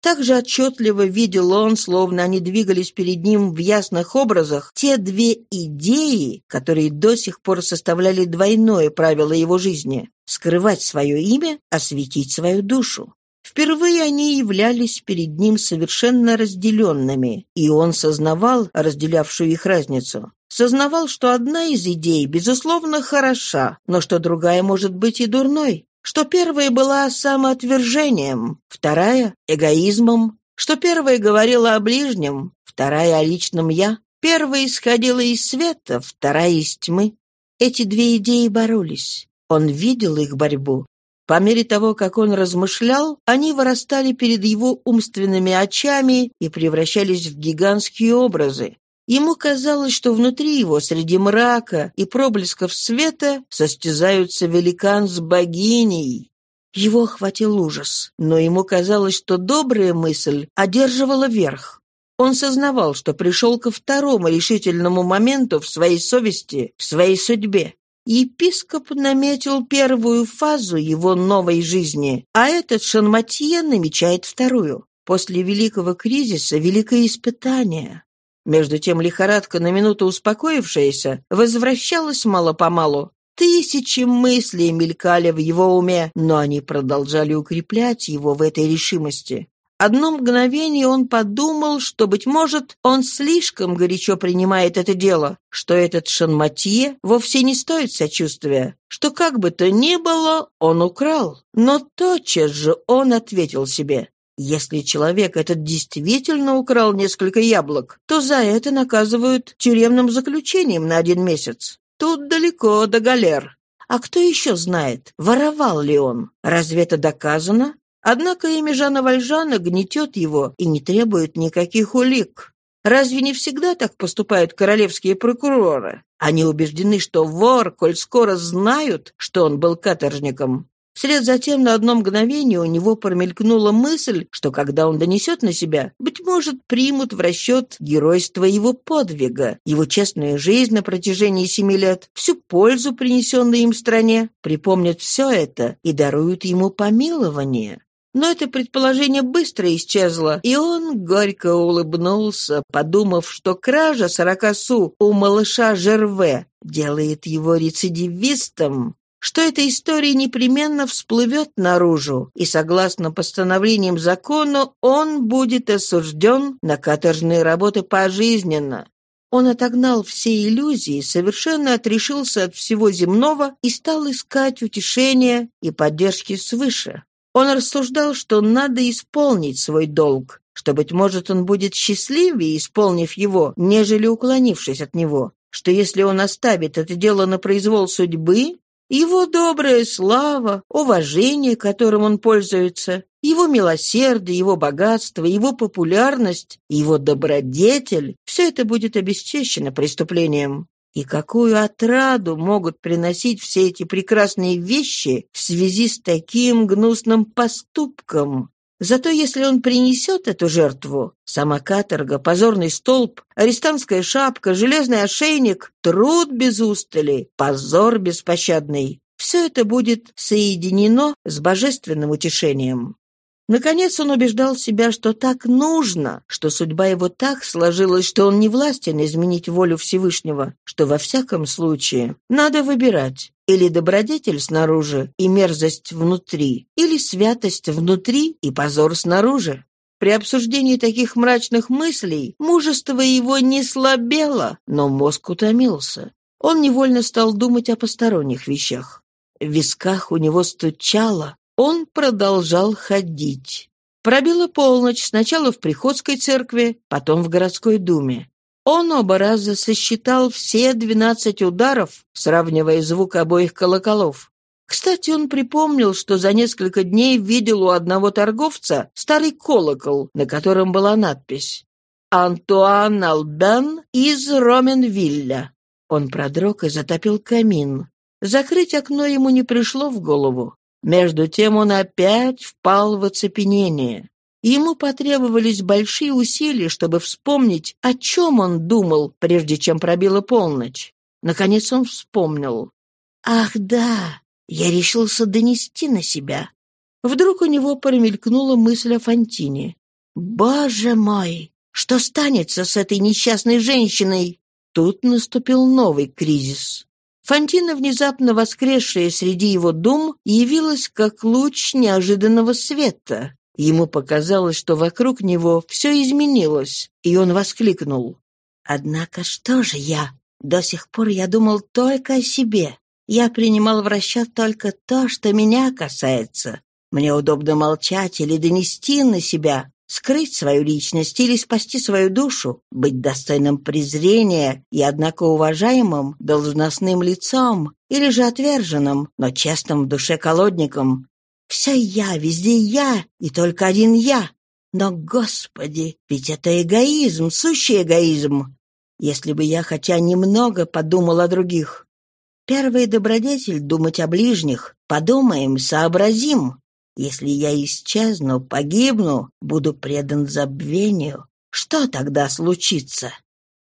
Так же отчетливо видел он, словно они двигались перед ним в ясных образах, те две идеи, которые до сих пор составляли двойное правило его жизни — скрывать свое имя, осветить свою душу. Впервые они являлись перед ним совершенно разделенными, и он сознавал разделявшую их разницу. Сознавал, что одна из идей, безусловно, хороша, но что другая может быть и дурной что первая была самоотвержением, вторая — эгоизмом, что первая говорила о ближнем, вторая — о личном «я», первая исходила из света, вторая — из тьмы. Эти две идеи боролись. Он видел их борьбу. По мере того, как он размышлял, они вырастали перед его умственными очами и превращались в гигантские образы. Ему казалось, что внутри его, среди мрака и проблесков света, состязаются великан с богиней. Его охватил ужас, но ему казалось, что добрая мысль одерживала верх. Он сознавал, что пришел ко второму решительному моменту в своей совести, в своей судьбе. Епископ наметил первую фазу его новой жизни, а этот Шанматье намечает вторую. После великого кризиса – великое испытание. Между тем лихорадка, на минуту успокоившаяся, возвращалась мало-помалу. Тысячи мыслей мелькали в его уме, но они продолжали укреплять его в этой решимости. Одно мгновение он подумал, что, быть может, он слишком горячо принимает это дело, что этот Шанматье вовсе не стоит сочувствия, что как бы то ни было, он украл. Но тотчас же он ответил себе, если человек этот действительно украл несколько яблок, то за это наказывают тюремным заключением на один месяц. тут далеко до галер. А кто еще знает, воровал ли он? Разве это доказано? Однако имя Жана Вальжана гнетет его и не требует никаких улик. Разве не всегда так поступают королевские прокуроры? Они убеждены, что вор, коль скоро знают, что он был каторжником. Вслед за тем на одно мгновение у него промелькнула мысль, что когда он донесет на себя, быть может, примут в расчет геройство его подвига, его честную жизнь на протяжении семи лет, всю пользу, принесенную им стране, припомнят все это и даруют ему помилование. Но это предположение быстро исчезло, и он горько улыбнулся, подумав, что кража сорока су у малыша Жерве делает его рецидивистом, что эта история непременно всплывет наружу, и, согласно постановлениям закона, он будет осужден на каторжные работы пожизненно. Он отогнал все иллюзии, совершенно отрешился от всего земного и стал искать утешения и поддержки свыше. Он рассуждал, что надо исполнить свой долг, что, быть может, он будет счастливее, исполнив его, нежели уклонившись от него, что если он оставит это дело на произвол судьбы, его добрая слава, уважение, которым он пользуется, его милосердие, его богатство, его популярность, его добродетель — все это будет обесчещено преступлением. И какую отраду могут приносить все эти прекрасные вещи в связи с таким гнусным поступком? Зато если он принесет эту жертву, сама каторга, позорный столб, арестантская шапка, железный ошейник, труд без устали, позор беспощадный, все это будет соединено с божественным утешением. Наконец он убеждал себя, что так нужно, что судьба его так сложилась, что он не властен изменить волю Всевышнего, что во всяком случае надо выбирать или добродетель снаружи и мерзость внутри, или святость внутри и позор снаружи. При обсуждении таких мрачных мыслей мужество его не слабело, но мозг утомился. Он невольно стал думать о посторонних вещах. В висках у него стучало, он продолжал ходить. Пробила полночь сначала в приходской церкви, потом в городской думе. Он оба раза сосчитал все двенадцать ударов, сравнивая звук обоих колоколов. Кстати, он припомнил, что за несколько дней видел у одного торговца старый колокол, на котором была надпись «Антуан Албен из Роменвилля». Он продрог и затопил камин. Закрыть окно ему не пришло в голову. Между тем он опять впал в оцепенение. Ему потребовались большие усилия, чтобы вспомнить, о чем он думал, прежде чем пробила полночь. Наконец он вспомнил. «Ах, да, я решился донести на себя». Вдруг у него промелькнула мысль о Фонтине. «Боже мой, что станется с этой несчастной женщиной?» Тут наступил новый кризис. Фантина, внезапно воскресшая среди его дум, явилась как луч неожиданного света. Ему показалось, что вокруг него все изменилось, и он воскликнул. «Однако что же я? До сих пор я думал только о себе. Я принимал в расчет только то, что меня касается. Мне удобно молчать или донести на себя, скрыть свою личность или спасти свою душу, быть достойным презрения и, однако, уважаемым должностным лицом, или же отверженным, но честным в душе колодником. Вся я, везде я, и только один я. Но, Господи, ведь это эгоизм, сущий эгоизм. Если бы я хотя немного подумал о других. Первый добродетель — думать о ближних. Подумаем, сообразим. Если я исчезну, погибну, буду предан забвению, что тогда случится?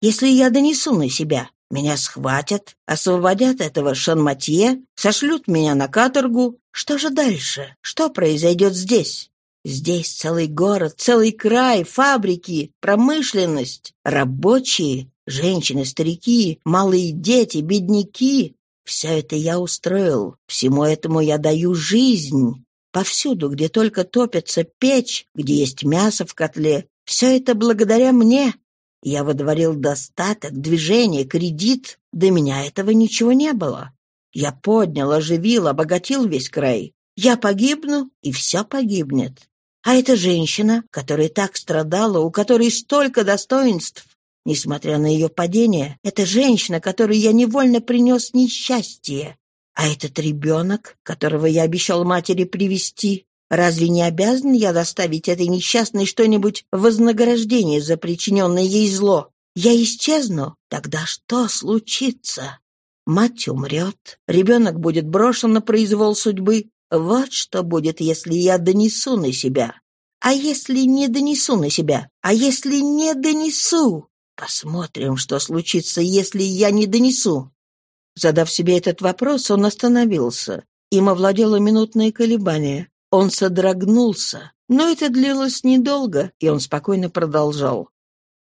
Если я донесу на себя, меня схватят, освободят этого Шанматье, сошлют меня на каторгу. Что же дальше? Что произойдет здесь? Здесь целый город, целый край, фабрики, промышленность, рабочие, женщины, старики, малые дети, бедняки. Все это я устроил, всему этому я даю жизнь. Повсюду, где только топится печь, где есть мясо в котле, все это благодаря мне. Я водворил достаток, движение, кредит. До меня этого ничего не было. Я поднял, оживил, обогатил весь край. Я погибну, и все погибнет. А эта женщина, которая так страдала, у которой столько достоинств, Несмотря на ее падение, это женщина, которой я невольно принес несчастье. А этот ребенок, которого я обещал матери привести, разве не обязан я доставить этой несчастной что-нибудь вознаграждение за причиненное ей зло? Я исчезну? Тогда что случится? Мать умрет, ребенок будет брошен на произвол судьбы. Вот что будет, если я донесу на себя. А если не донесу на себя? А если не донесу? Посмотрим, что случится, если я не донесу. Задав себе этот вопрос, он остановился. Им овладело минутное колебание. Он содрогнулся, но это длилось недолго, и он спокойно продолжал.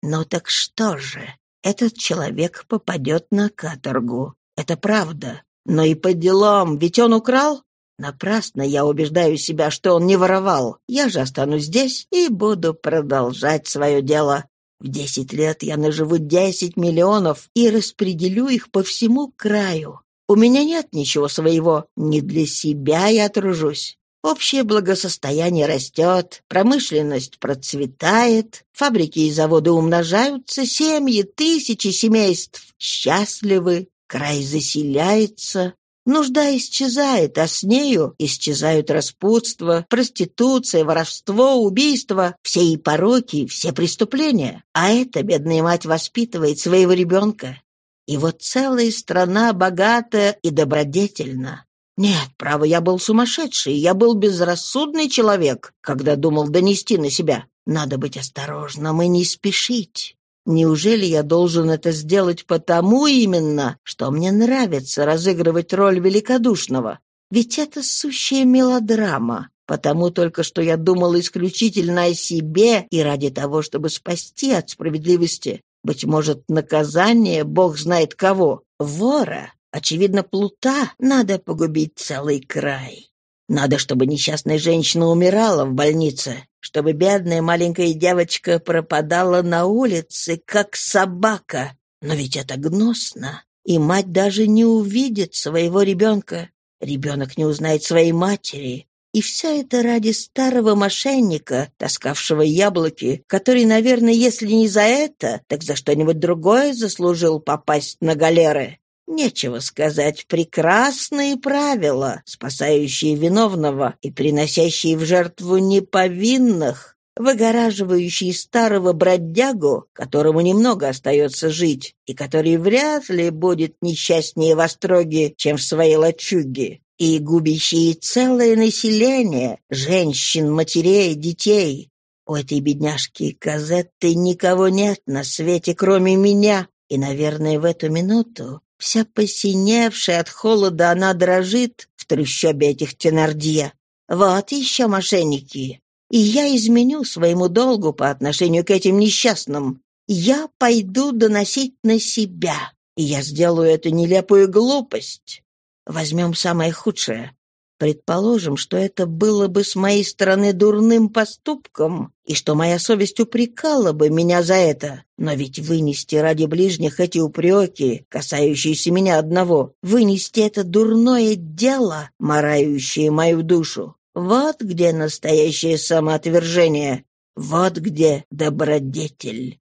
«Ну так что же? Этот человек попадет на каторгу. Это правда. Но и по делам, ведь он украл? Напрасно я убеждаю себя, что он не воровал. Я же останусь здесь и буду продолжать свое дело. В десять лет я наживу десять миллионов и распределю их по всему краю. У меня нет ничего своего, не для себя я тружусь. Общее благосостояние растет, промышленность процветает, фабрики и заводы умножаются, семьи, тысячи семейств счастливы, край заселяется, нужда исчезает, а с нею исчезают распутство, проституция, воровство, убийство, все и пороки, все преступления. А эта бедная мать воспитывает своего ребенка. И вот целая страна богата и добродетельна. Нет, право, я был сумасшедший, я был безрассудный человек, когда думал донести на себя. Надо быть осторожным и не спешить. Неужели я должен это сделать потому именно, что мне нравится разыгрывать роль великодушного? Ведь это сущая мелодрама. Потому только что я думал исключительно о себе и ради того, чтобы спасти от справедливости, быть может, наказание, бог знает кого, вора. Очевидно, плута надо погубить целый край. Надо, чтобы несчастная женщина умирала в больнице, чтобы бедная маленькая девочка пропадала на улице, как собака. Но ведь это гнусно, и мать даже не увидит своего ребенка. Ребенок не узнает своей матери. И все это ради старого мошенника, таскавшего яблоки, который, наверное, если не за это, так за что-нибудь другое заслужил попасть на галеры. Нечего сказать, прекрасные правила, спасающие виновного и приносящие в жертву неповинных, выгораживающие старого бродягу, которому немного остается жить, и который вряд ли будет несчастнее в остроге, чем в своей лачуге, и губящие целое население, женщин, матерей, детей. У этой бедняжки Казетты никого нет на свете, кроме меня, и, наверное, в эту минуту Вся посиневшая от холода, она дрожит в трущобе этих Тенардье. Вот еще мошенники. И я изменю своему долгу по отношению к этим несчастным. Я пойду доносить на себя. И я сделаю эту нелепую глупость. Возьмем самое худшее. Предположим, что это было бы с моей стороны дурным поступком, и что моя совесть упрекала бы меня за это. Но ведь вынести ради ближних эти упреки, касающиеся меня одного, вынести это дурное дело, марающее мою душу. Вот где настоящее самоотвержение, вот где добродетель.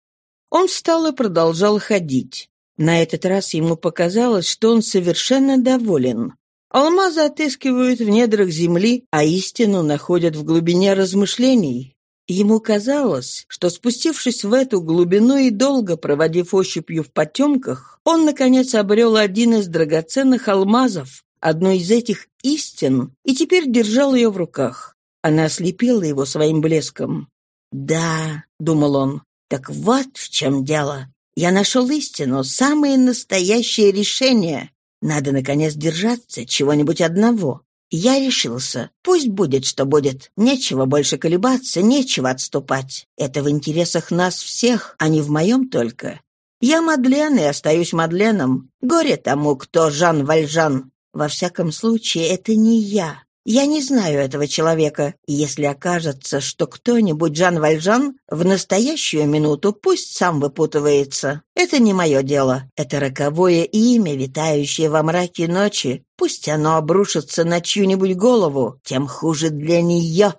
Он встал и продолжал ходить. На этот раз ему показалось, что он совершенно доволен. Алмазы отыскивают в недрах земли, а истину находят в глубине размышлений. Ему казалось, что, спустившись в эту глубину и долго проводив ощупью в потемках, он, наконец, обрел один из драгоценных алмазов, одну из этих истин, и теперь держал ее в руках. Она ослепила его своим блеском. «Да», — думал он, — «так вот в чем дело. Я нашел истину, самое настоящее решение. Надо, наконец, держаться чего-нибудь одного. Я решился. Пусть будет, что будет. Нечего больше колебаться, нечего отступать. Это в интересах нас всех, а не в моем только. Я Мадлен и остаюсь Мадленом. Горе тому, кто Жан Вальжан. Во всяком случае, это не я. Я не знаю этого человека, и если окажется, что кто-нибудь Жан Вальжан, в настоящую минуту пусть сам выпутывается. Это не мое дело. Это роковое имя, витающее во мраке ночи. Пусть оно обрушится на чью-нибудь голову, тем хуже для нее.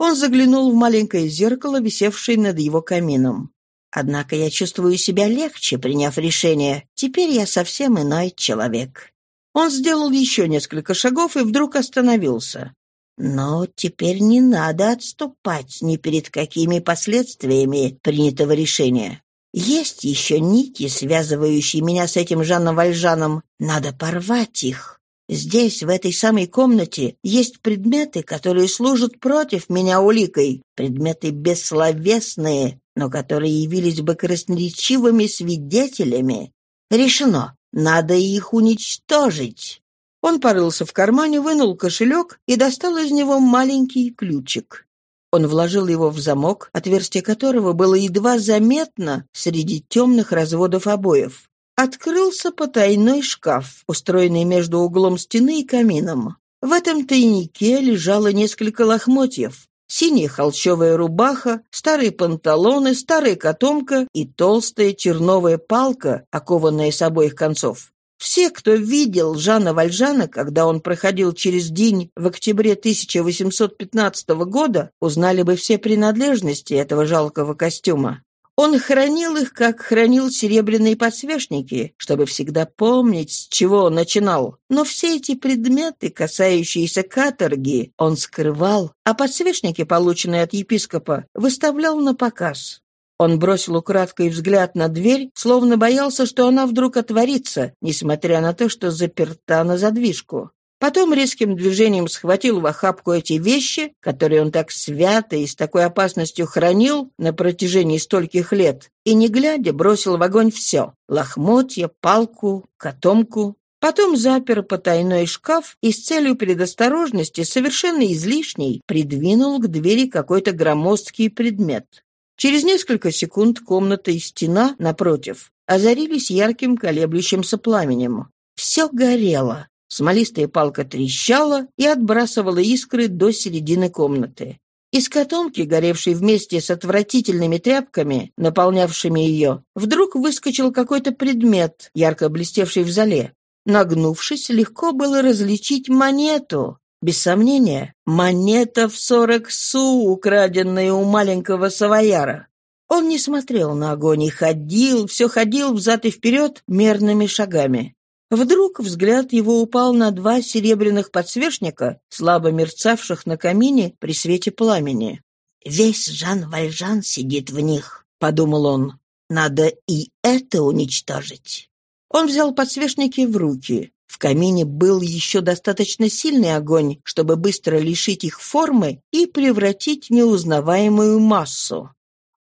Он заглянул в маленькое зеркало, висевшее над его камином. Однако я чувствую себя легче, приняв решение. Теперь я совсем иной человек». Он сделал еще несколько шагов и вдруг остановился. «Но теперь не надо отступать ни перед какими последствиями принятого решения. Есть еще нити, связывающие меня с этим Жаном Вальжаном. Надо порвать их. Здесь, в этой самой комнате, есть предметы, которые служат против меня уликой, предметы бессловесные, но которые явились бы красноречивыми свидетелями. Решено. Надо их уничтожить. Он порылся в кармане, вынул кошелек и достал из него маленький ключик. Он вложил его в замок, отверстие которого было едва заметно среди темных разводов обоев. Открылся потайной шкаф, устроенный между углом стены и камином. В этом тайнике лежало несколько лохмотьев. Синяя холщовая рубаха, старые панталоны, старая котомка и толстая черновая палка, окованная с обоих концов. Все, кто видел Жана Вальжана, когда он проходил через день в октябре 1815 года, узнали бы все принадлежности этого жалкого костюма. Он хранил их, как хранил серебряные подсвечники, чтобы всегда помнить, с чего он начинал. Но все эти предметы, касающиеся каторги, он скрывал, а подсвечники, полученные от епископа, выставлял на показ. Он бросил украдкой взгляд на дверь, словно боялся, что она вдруг отворится, несмотря на то, что заперта на задвижку. Потом резким движением схватил в охапку эти вещи, которые он так свято и с такой опасностью хранил на протяжении стольких лет, и, не глядя, бросил в огонь все — лохмотья, палку, котомку. Потом запер потайной шкаф и с целью предосторожности, совершенно излишней, придвинул к двери какой-то громоздкий предмет. Через несколько секунд комната и стена, напротив, озарились ярким колеблющимся пламенем. Все горело. Смолистая палка трещала и отбрасывала искры до середины комнаты. Из котомки, горевшей вместе с отвратительными тряпками, наполнявшими ее, вдруг выскочил какой-то предмет, ярко блестевший в зале. Нагнувшись, легко было различить монету. Без сомнения, монета в сорок су, украденная у маленького савояра. Он не смотрел на огонь и ходил, все ходил взад и вперед мерными шагами. Вдруг взгляд его упал на два серебряных подсвечника, слабо мерцавших на камине при свете пламени. «Весь Жан Вальжан сидит в них», — подумал он. «Надо и это уничтожить». Он взял подсвечники в руки. В камине был еще достаточно сильный огонь, чтобы быстро лишить их формы и превратить в неузнаваемую массу.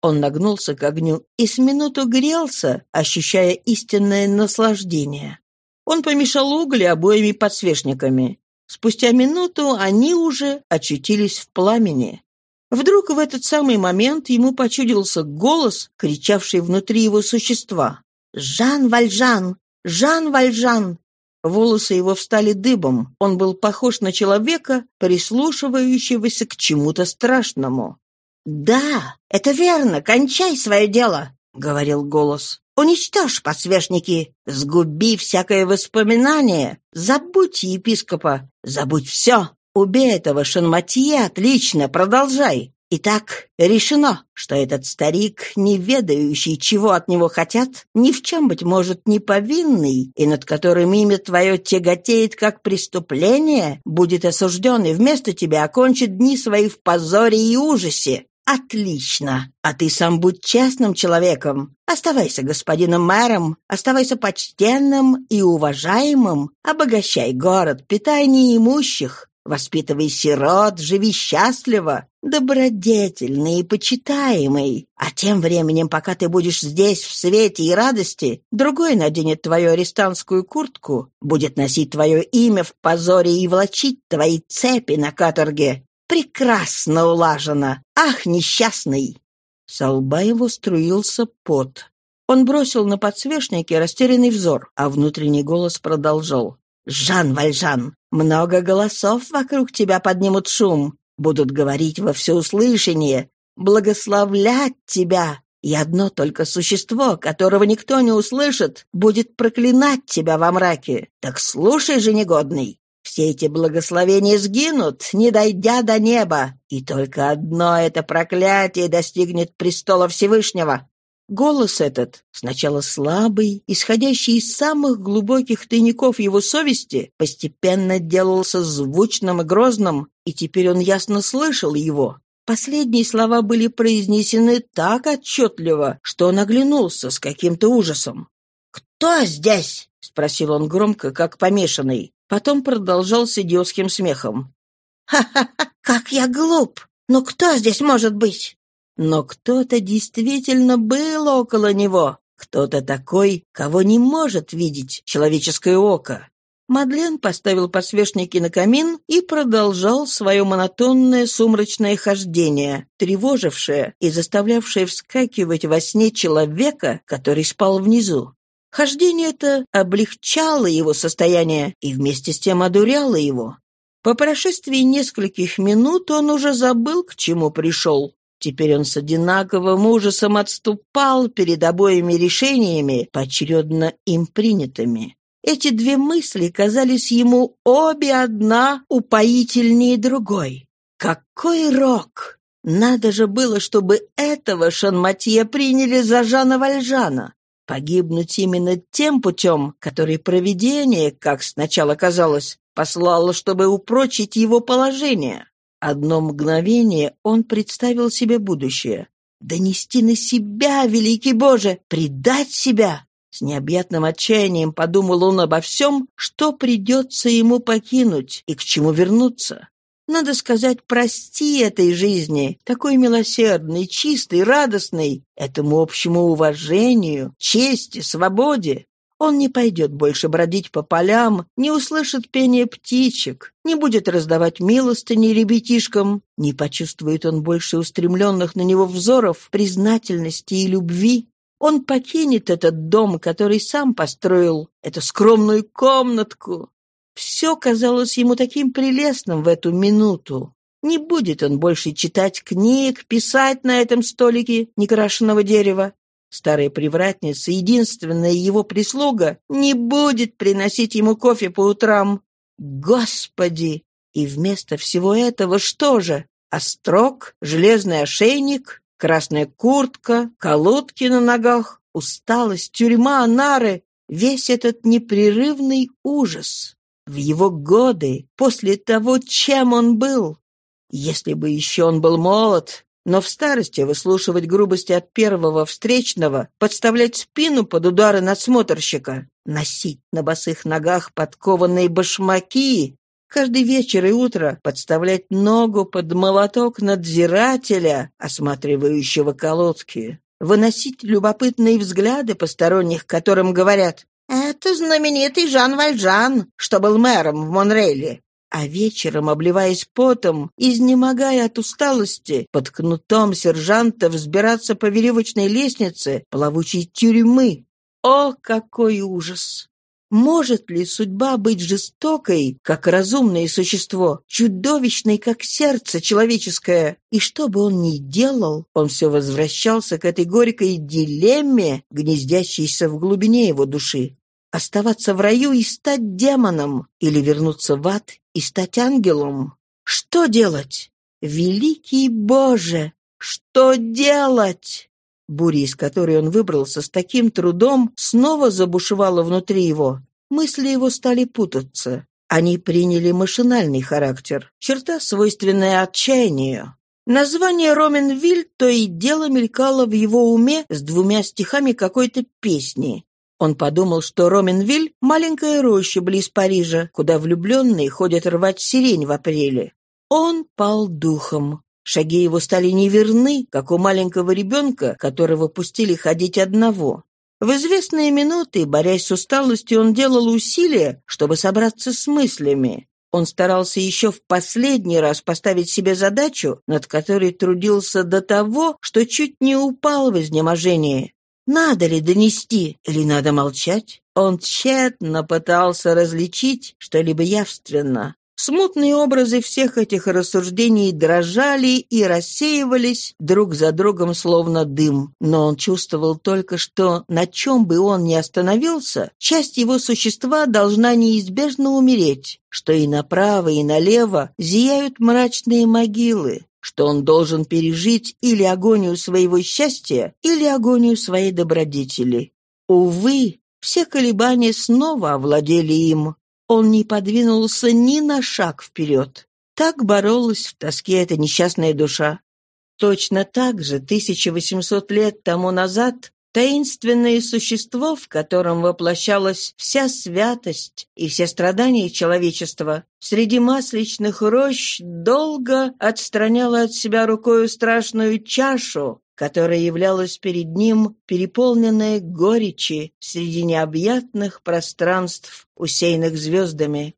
Он нагнулся к огню и с минуту грелся, ощущая истинное наслаждение. Он помешал угли обоими подсвечниками. Спустя минуту они уже очутились в пламени. Вдруг в этот самый момент ему почудился голос, кричавший внутри его существа. «Жан Вальжан! Жан Вальжан!» Волосы его встали дыбом. Он был похож на человека, прислушивающегося к чему-то страшному. «Да, это верно, кончай свое дело», — говорил голос. «Уничтожь подсвечники, сгуби всякое воспоминание, забудь епископа, забудь все. Убей этого Шанматье, отлично, продолжай. Итак, решено, что этот старик, не ведающий, чего от него хотят, ни в чем, быть может, не повинный, и над которым имя твое тяготеет как преступление, будет осужден и вместо тебя окончит дни свои в позоре и ужасе. «Отлично! А ты сам будь честным человеком. Оставайся господином мэром, оставайся почтенным и уважаемым, обогащай город, питай неимущих, Воспитывай сирот, живи счастливо, добродетельный и почитаемый. А тем временем, пока ты будешь здесь в свете и радости, другой наденет твою арестантскую куртку, будет носить твое имя в позоре и влачить твои цепи на каторге. Прекрасно улажено! Ах, несчастный!» Со лба его струился пот. Он бросил на подсвечники растерянный взор, а внутренний голос продолжал. «Жан Вальжан, много голосов вокруг тебя поднимут шум, будут говорить во всеуслышание, благословлять тебя, и одно только существо, которого никто не услышит, будет проклинать тебя во мраке. Так слушай же, негодный, все эти благословения сгинут, не дойдя до неба, и только одно это проклятие достигнет престола Всевышнего. Голос этот, сначала слабый, исходящий из самых глубоких тайников его совести, постепенно делался звучным и грозным, и теперь он ясно слышал его. Последние слова были произнесены так отчетливо, что он оглянулся с каким-то ужасом. «Кто здесь?» — спросил он громко, как помешанный. Потом продолжал с идиотским смехом. «Ха-ха-ха, как я глуп! Но кто здесь может быть?» Но кто-то действительно был около него, кто-то такой, кого не может видеть человеческое око. Мадлен поставил подсвечники на камин и продолжал свое монотонное сумрачное хождение, тревожившее и заставлявшее вскакивать во сне человека, который спал внизу. Хождение это облегчало его состояние и вместе с тем одуряло его. По прошествии нескольких минут он уже забыл, к чему пришел. Теперь он с одинаковым ужасом отступал перед обоими решениями, поочередно им принятыми. Эти две мысли казались ему обе одна упоительнее другой. Какой рок! Надо же было, чтобы этого Шанматье приняли за Жана Вальжана. Погибнуть именно тем путем, который провидение, как сначала казалось, послало, чтобы упрочить его положение. Одно мгновение он представил себе будущее. Донести на себя, великий Боже, предать себя. С необъятным отчаянием подумал он обо всем, что придется ему покинуть и к чему вернуться. Надо сказать «прости» этой жизни, такой милосердной, чистой, радостной, этому общему уважению, чести, свободе. Он не пойдет больше бродить по полям, не услышит пение птичек, не будет раздавать милостыни ребятишкам, не почувствует он больше устремленных на него взоров, признательности и любви. Он покинет этот дом, который сам построил, эту скромную комнатку. Все казалось ему таким прелестным в эту минуту. Не будет он больше читать книг, писать на этом столике некрашенного дерева. Старая привратница, единственная его прислуга, не будет приносить ему кофе по утрам. Господи! И вместо всего этого что же? Острог, железный ошейник, Красная куртка, колодки на ногах, усталость, тюрьма, нары — весь этот непрерывный ужас. В его годы, после того, чем он был. Если бы еще он был молод, но в старости выслушивать грубости от первого встречного, подставлять спину под удары надсмотрщика, носить на босых ногах подкованные башмаки, Каждый вечер и утро подставлять ногу под молоток надзирателя, осматривающего колодки, выносить любопытные взгляды посторонних, которым говорят «Это знаменитый Жан Вальжан, что был мэром в Монрейле». А вечером, обливаясь потом, изнемогая от усталости, под кнутом сержанта взбираться по веревочной лестнице плавучей тюрьмы. О, какой ужас! Может ли судьба быть жестокой, как разумное существо, чудовищной, как сердце человеческое? И что бы он ни делал, он все возвращался к этой горькой дилемме, гнездящейся в глубине его души. Оставаться в раю и стать демоном, или вернуться в ад и стать ангелом? Что делать? Великий Боже, что делать? Буря, из которой он выбрался с таким трудом, снова забушевала внутри его. Мысли его стали путаться. Они приняли машинальный характер, черта, свойственная отчаянию. Название Роменвиль то и дело мелькало в его уме с двумя стихами какой-то песни. Он подумал, что Роменвиль — маленькая роща близ Парижа, куда влюбленные ходят рвать сирень в апреле. Он пал духом. Шаги его стали неверны, как у маленького ребенка, которого пустили ходить одного. В известные минуты, борясь с усталостью, он делал усилия, чтобы собраться с мыслями. Он старался еще в последний раз поставить себе задачу, над которой трудился до того, что чуть не упал в изнеможение. Надо ли донести или надо молчать? Он тщетно пытался различить что-либо явственно. Смутные образы всех этих рассуждений дрожали и рассеивались друг за другом словно дым, но он чувствовал только, что на чем бы он ни остановился, часть его существа должна неизбежно умереть, что и направо, и налево зияют мрачные могилы, что он должен пережить или агонию своего счастья, или агонию своей добродетели. Увы, все колебания снова овладели им. Он не подвинулся ни на шаг вперед. Так боролась в тоске эта несчастная душа. Точно так же 1800 лет тому назад таинственное существо, в котором воплощалась вся святость и все страдания человечества, среди масличных рощ долго отстраняло от себя рукою страшную чашу, которая являлась перед ним переполненная горечи среди необъятных пространств, усеянных звездами.